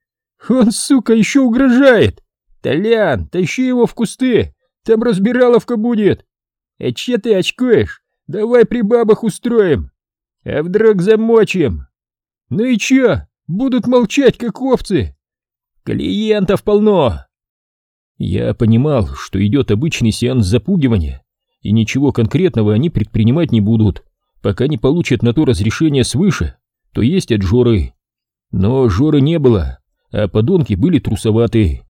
«Он, сука, еще угрожает! Толян, тащи его в кусты, там разбираловка будет!» «А че ты очкуешь? Давай при бабах устроим! А вдруг замочим!» «Ну и че, будут молчать, как овцы!» Клиентов полно!» Я понимал, что идет обычный сеанс запугивания, и ничего конкретного они предпринимать не будут, пока не получат на то разрешение свыше, то есть от Жоры. Но Жоры не было, а подонки были трусоваты.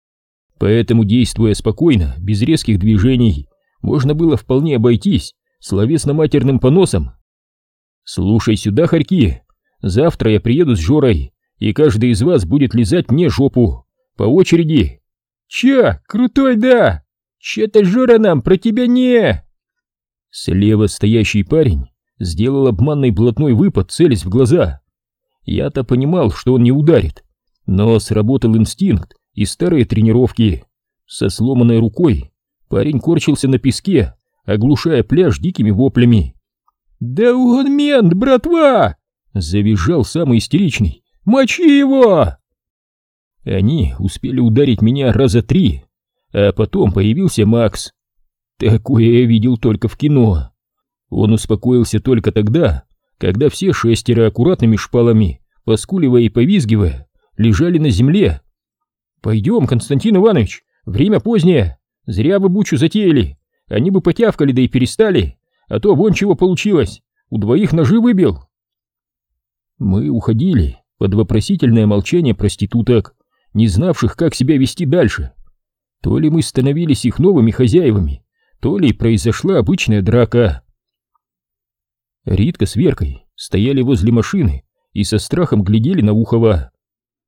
Поэтому, действуя спокойно, без резких движений, можно было вполне обойтись словесно-матерным поносом. «Слушай сюда, хорьки, завтра я приеду с Жорой, и каждый из вас будет лизать мне жопу. По очереди. Че, крутой, да? Че-то Жора нам про тебя не... Слева стоящий парень сделал обманный блатной выпад, целясь в глаза. Я-то понимал, что он не ударит, но сработал инстинкт и старые тренировки. Со сломанной рукой парень корчился на песке, оглушая пляж дикими воплями. «Да он мент, братва!» — завизжал самый истеричный. Мочи его!» Они успели ударить меня раза три, а потом появился Макс. Такое я видел только в кино. Он успокоился только тогда, когда все шестеро аккуратными шпалами, поскуливая и повизгивая, лежали на земле. «Пойдем, Константин Иванович, время позднее. Зря вы бучу затеяли. Они бы потявкали, да и перестали. А то вон чего получилось. У двоих ножи выбил». Мы уходили, под вопросительное молчание проституток, не знавших, как себя вести дальше. То ли мы становились их новыми хозяевами, то ли произошла обычная драка. Ритка с Веркой стояли возле машины и со страхом глядели на Ухова.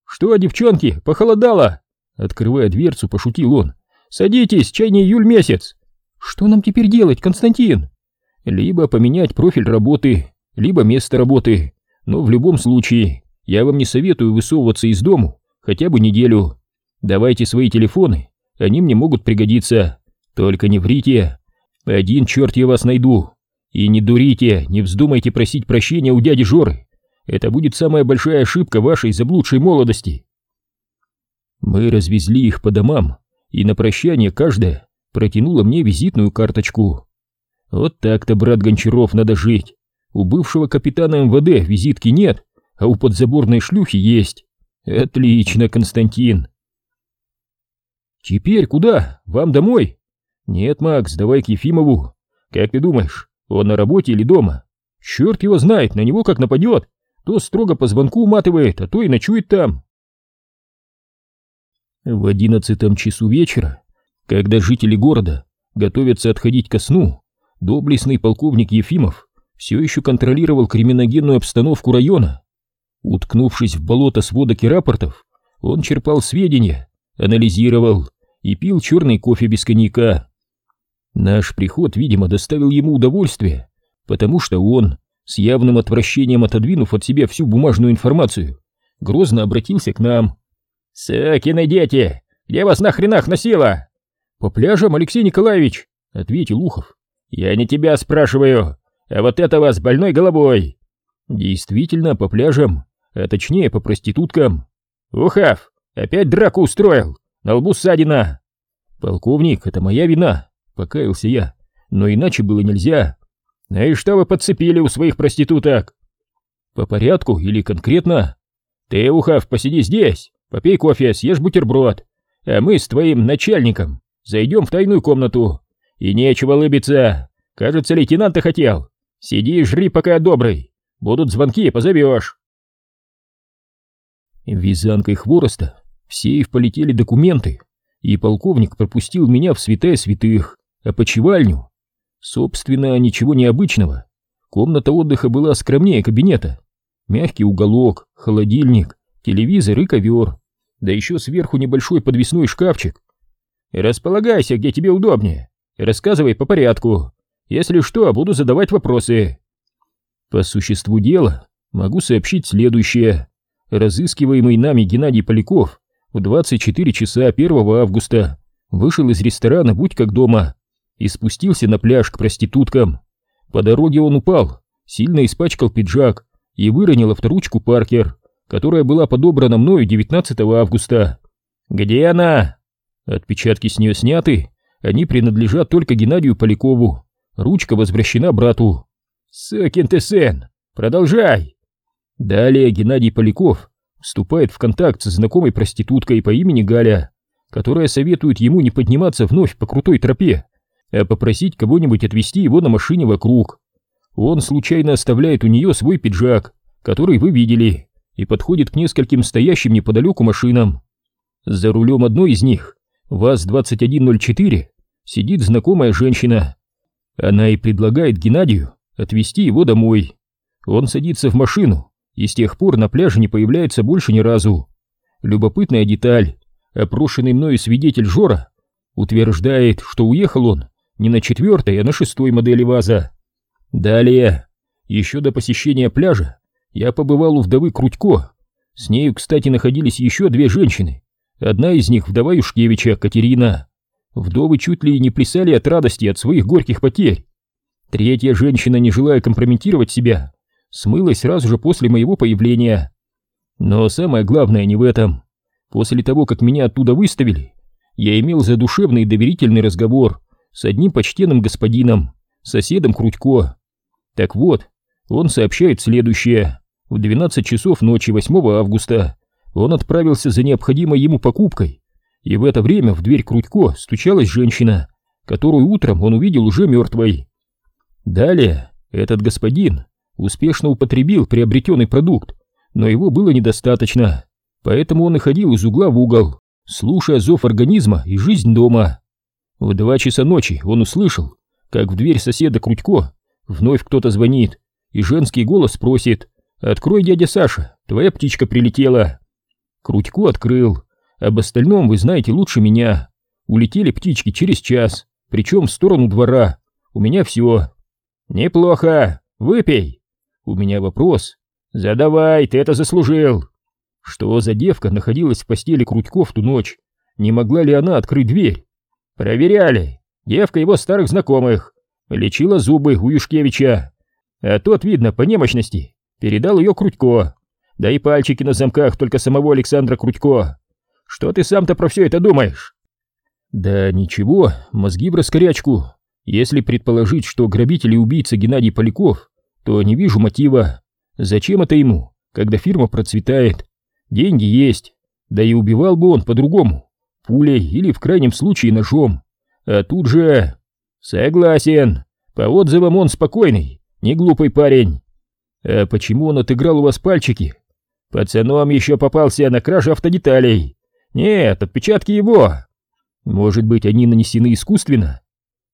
«Что, девчонки, похолодало?» Открывая дверцу, пошутил он. «Садитесь, чай не июль месяц!» Что нам теперь делать, Константин? Либо поменять профиль работы, либо место работы. Но в любом случае, я вам не советую высовываться из дому хотя бы неделю. Давайте свои телефоны, они мне могут пригодиться. Только не врите. Один черт я вас найду. И не дурите, не вздумайте просить прощения у дяди Жоры. Это будет самая большая ошибка вашей заблудшей молодости. Мы развезли их по домам, и на прощание каждая протянула мне визитную карточку. Вот так-то, брат Гончаров, надо жить. У бывшего капитана МВД визитки нет, а у подзаборной шлюхи есть. Отлично, Константин. Теперь куда? Вам домой? Нет, Макс, давай к Ефимову. Как ты думаешь, он на работе или дома? Черт его знает, на него как нападет. То строго по звонку уматывает, а то и ночует там. В одиннадцатом часу вечера, когда жители города готовятся отходить ко сну, доблестный полковник Ефимов все еще контролировал криминогенную обстановку района. Уткнувшись в болото сводок и рапортов, он черпал сведения, анализировал и пил черный кофе без коньяка. Наш приход, видимо, доставил ему удовольствие, потому что он, с явным отвращением отодвинув от себя всю бумажную информацию, грозно обратился к нам. «Сакины дети! Где вас нахренах носило?» «По пляжам, Алексей Николаевич!» — ответил Ухов. «Я не тебя спрашиваю, а вот этого с больной головой!» «Действительно, по пляжам, а точнее по проституткам!» «Ухов, опять драку устроил! На лбу ссадина!» «Полковник, это моя вина!» — покаялся я. «Но иначе было нельзя!» «Ну и что вы подцепили у своих проституток?» «По порядку или конкретно?» «Ты, Ухов, посиди здесь, Попей кофе, съешь бутерброд, а мы с твоим начальником зайдем в тайную комнату. И нечего лыбиться, кажется, лейтенанта хотел. Сиди и жри, пока я добрый. Будут звонки, позовешь. Вязанкой хвороста в сейф полетели документы, и полковник пропустил меня в святая святых, опочивальню. Собственно, ничего необычного. Комната отдыха была скромнее кабинета. Мягкий уголок, холодильник, телевизор и ковер да еще сверху небольшой подвесной шкафчик. Располагайся, где тебе удобнее. Рассказывай по порядку. Если что, буду задавать вопросы. По существу дела могу сообщить следующее. Разыскиваемый нами Геннадий Поляков в 24 часа 1 августа вышел из ресторана «Будь как дома» и спустился на пляж к проституткам. По дороге он упал, сильно испачкал пиджак и выронил авторучку Паркер которая была подобрана мною 19 августа. Где она? Отпечатки с нее сняты, они принадлежат только Геннадию Полякову. Ручка возвращена брату. Сакин ты сын, продолжай. Далее Геннадий Поляков вступает в контакт с знакомой проституткой по имени Галя, которая советует ему не подниматься вновь по крутой тропе, а попросить кого-нибудь отвезти его на машине вокруг. Он случайно оставляет у нее свой пиджак, который вы видели, и подходит к нескольким стоящим неподалеку машинам. За рулем одной из них, ВАЗ-2104, сидит знакомая женщина. Она и предлагает Геннадию отвезти его домой. Он садится в машину и с тех пор на пляже не появляется больше ни разу. Любопытная деталь. Опрошенный мною свидетель Жора утверждает, что уехал он не на четвертой, а на шестой модели ВАЗа. Далее, еще до посещения пляжа, я побывал у вдовы Крутько. С нею, кстати, находились еще две женщины. Одна из них вдова Юшкевича, Катерина. Вдовы чуть ли не плясали от радости от своих горьких потерь. Третья женщина, не желая компрометировать себя, смылась сразу же после моего появления. Но самое главное не в этом. После того, как меня оттуда выставили, я имел задушевный и доверительный разговор с одним почтенным господином, соседом Крутько. Так вот, он сообщает следующее. В 12 часов ночи 8 августа он отправился за необходимой ему покупкой, и в это время в дверь Крутько стучалась женщина, которую утром он увидел уже мертвой. Далее этот господин успешно употребил приобретенный продукт, но его было недостаточно, поэтому он и ходил из угла в угол, слушая зов организма и жизнь дома. В два часа ночи он услышал, как в дверь соседа Крутько вновь кто-то звонит, и женский голос просит «Открой, дядя Саша, твоя птичка прилетела». Крутьку открыл. Об остальном вы знаете лучше меня. Улетели птички через час, причем в сторону двора. У меня все. Неплохо, выпей. У меня вопрос. Задавай, ты это заслужил. Что за девка находилась в постели Крутько в ту ночь? Не могла ли она открыть дверь? Проверяли. Девка его старых знакомых. Лечила зубы у Юшкевича. А тот, видно, по немощности, передал ее Крутько. Да и пальчики на замках только самого Александра Крутько. Что ты сам-то про все это думаешь? Да ничего, мозги в раскорячку. Если предположить, что грабитель и убийца Геннадий Поляков, то не вижу мотива. Зачем это ему, когда фирма процветает? Деньги есть, да и убивал бы он по-другому, пулей или в крайнем случае ножом. А тут же... Согласен, по отзывам он спокойный, не глупый парень. А почему он отыграл у вас пальчики? Пацаном еще попался на краже автодеталей. Нет, отпечатки его. Может быть, они нанесены искусственно?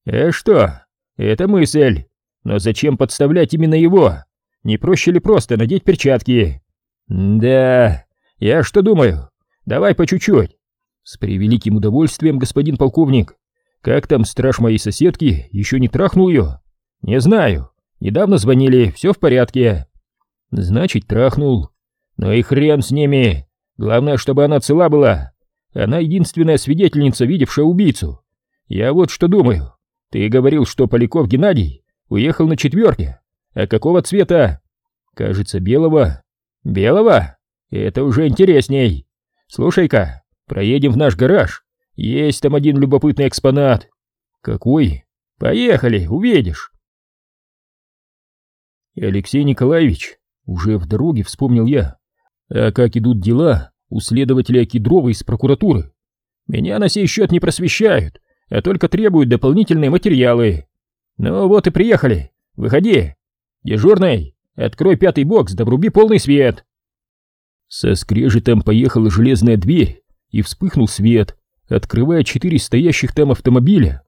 А что? Это мысль. Но зачем подставлять именно его? Не проще ли просто надеть перчатки? Да, я что думаю? Давай по чуть-чуть. С превеликим удовольствием, господин полковник. Как там страж моей соседки, еще не трахнул ее? Не знаю. Недавно звонили, все в порядке. Значит, трахнул. Ну и хрен с ними. Главное, чтобы она цела была. Она единственная свидетельница, видевшая убийцу. Я вот что думаю. Ты говорил, что Поляков Геннадий уехал на четверке. А какого цвета? Кажется, белого. Белого? Это уже интересней. Слушай-ка, проедем в наш гараж. Есть там один любопытный экспонат. Какой? Поехали, увидишь. Алексей Николаевич, уже в дороге вспомнил я. А как идут дела у следователя Кедрова из прокуратуры? Меня на сей счет не просвещают, а только требуют дополнительные материалы. Ну вот и приехали. Выходи. Дежурный, открой пятый бокс, да вруби полный свет. Со скрежетом поехала железная дверь, и вспыхнул свет, открывая четыре стоящих там автомобиля.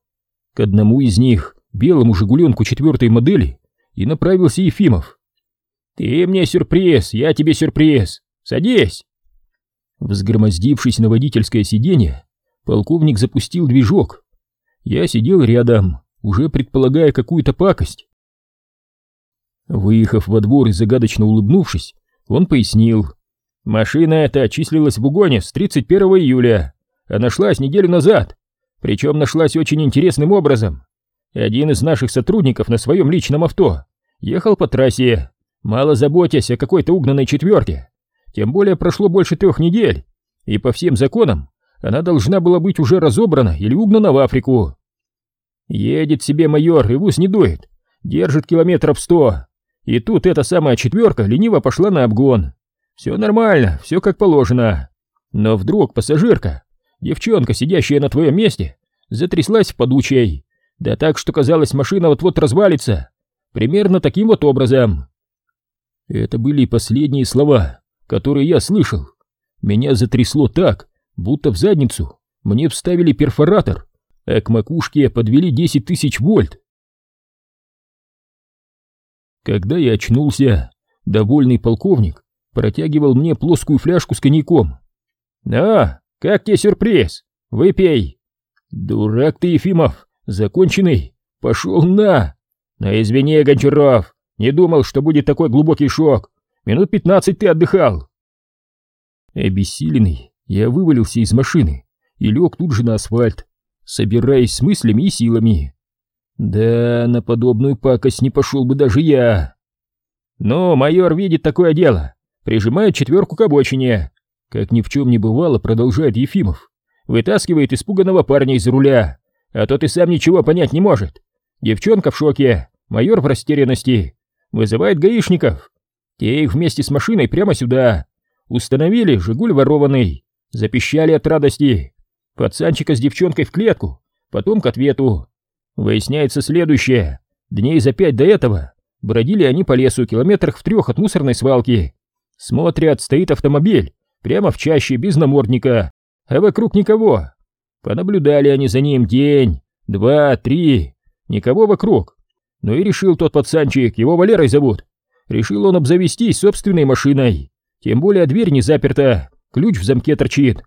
К одному из них, белому «Жигуленку» четвертой модели, и направился Ефимов. «Ты мне сюрприз, я тебе сюрприз. Садись!» Взгромоздившись на водительское сиденье, полковник запустил движок. Я сидел рядом, уже предполагая какую-то пакость. Выехав во двор и загадочно улыбнувшись, он пояснил. «Машина эта числилась в угоне с 31 июля, а нашлась неделю назад. Причем нашлась очень интересным образом. Один из наших сотрудников на своем личном авто ехал по трассе, мало заботясь о какой-то угнанной четверке. Тем более прошло больше трех недель, и по всем законам она должна была быть уже разобрана или угнана в Африку. Едет себе майор и в ус не дует, держит километров сто, и тут эта самая четверка лениво пошла на обгон. Все нормально, все как положено. Но вдруг пассажирка, девчонка, сидящая на твоем месте, затряслась в подучей. Да так, что казалось, машина вот-вот развалится. Примерно таким вот образом. Это были последние слова, которые я слышал. Меня затрясло так, будто в задницу мне вставили перфоратор, а к макушке подвели 10 тысяч вольт. Когда я очнулся, довольный полковник протягивал мне плоскую фляжку с коньяком. «На, как тебе сюрприз? Выпей!» «Дурак ты, Ефимов, законченный! Пошел на!» «Ну извини, Гончаров, не думал, что будет такой глубокий шок. Минут пятнадцать ты отдыхал!» Обессиленный, я вывалился из машины и лег тут же на асфальт, собираясь с мыслями и силами. Да, на подобную пакость не пошел бы даже я. Ну, майор видит такое дело. Прижимает четверку к обочине. Как ни в чем не бывало, продолжает Ефимов. Вытаскивает испуганного парня из руля. А тот и сам ничего понять не может. Девчонка в шоке, майор в растерянности. Вызывает гаишников. Те их вместе с машиной прямо сюда. Установили «Жигуль» ворованный. Запищали от радости. Пацанчика с девчонкой в клетку, потом к ответу. Выясняется следующее. Дней за пять до этого бродили они по лесу километрах в трех от мусорной свалки. Смотрят, стоит автомобиль, прямо в чаще, без намордника, а вокруг никого. Понаблюдали они за ним день, два, три, никого вокруг. Ну и решил тот пацанчик, его Валерой зовут. Решил он обзавестись собственной машиной. Тем более дверь не заперта, ключ в замке торчит.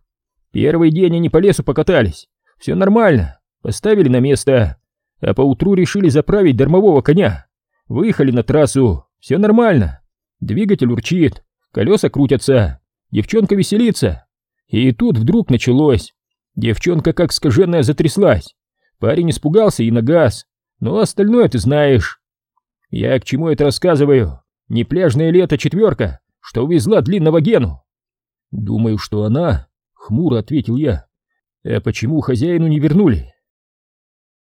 Первый день они по лесу покатались. Все нормально, поставили на место, а поутру решили заправить дармового коня. Выехали на трассу, все нормально. Двигатель урчит, колеса крутятся, девчонка веселится. И тут вдруг началось. Девчонка как скаженная затряслась. Парень испугался и на газ, но остальное ты знаешь. Я к чему это рассказываю? Не пляжное лето четверка, что увезла длинного Гену. Думаю, что она, хмуро ответил я. А почему хозяину не вернули?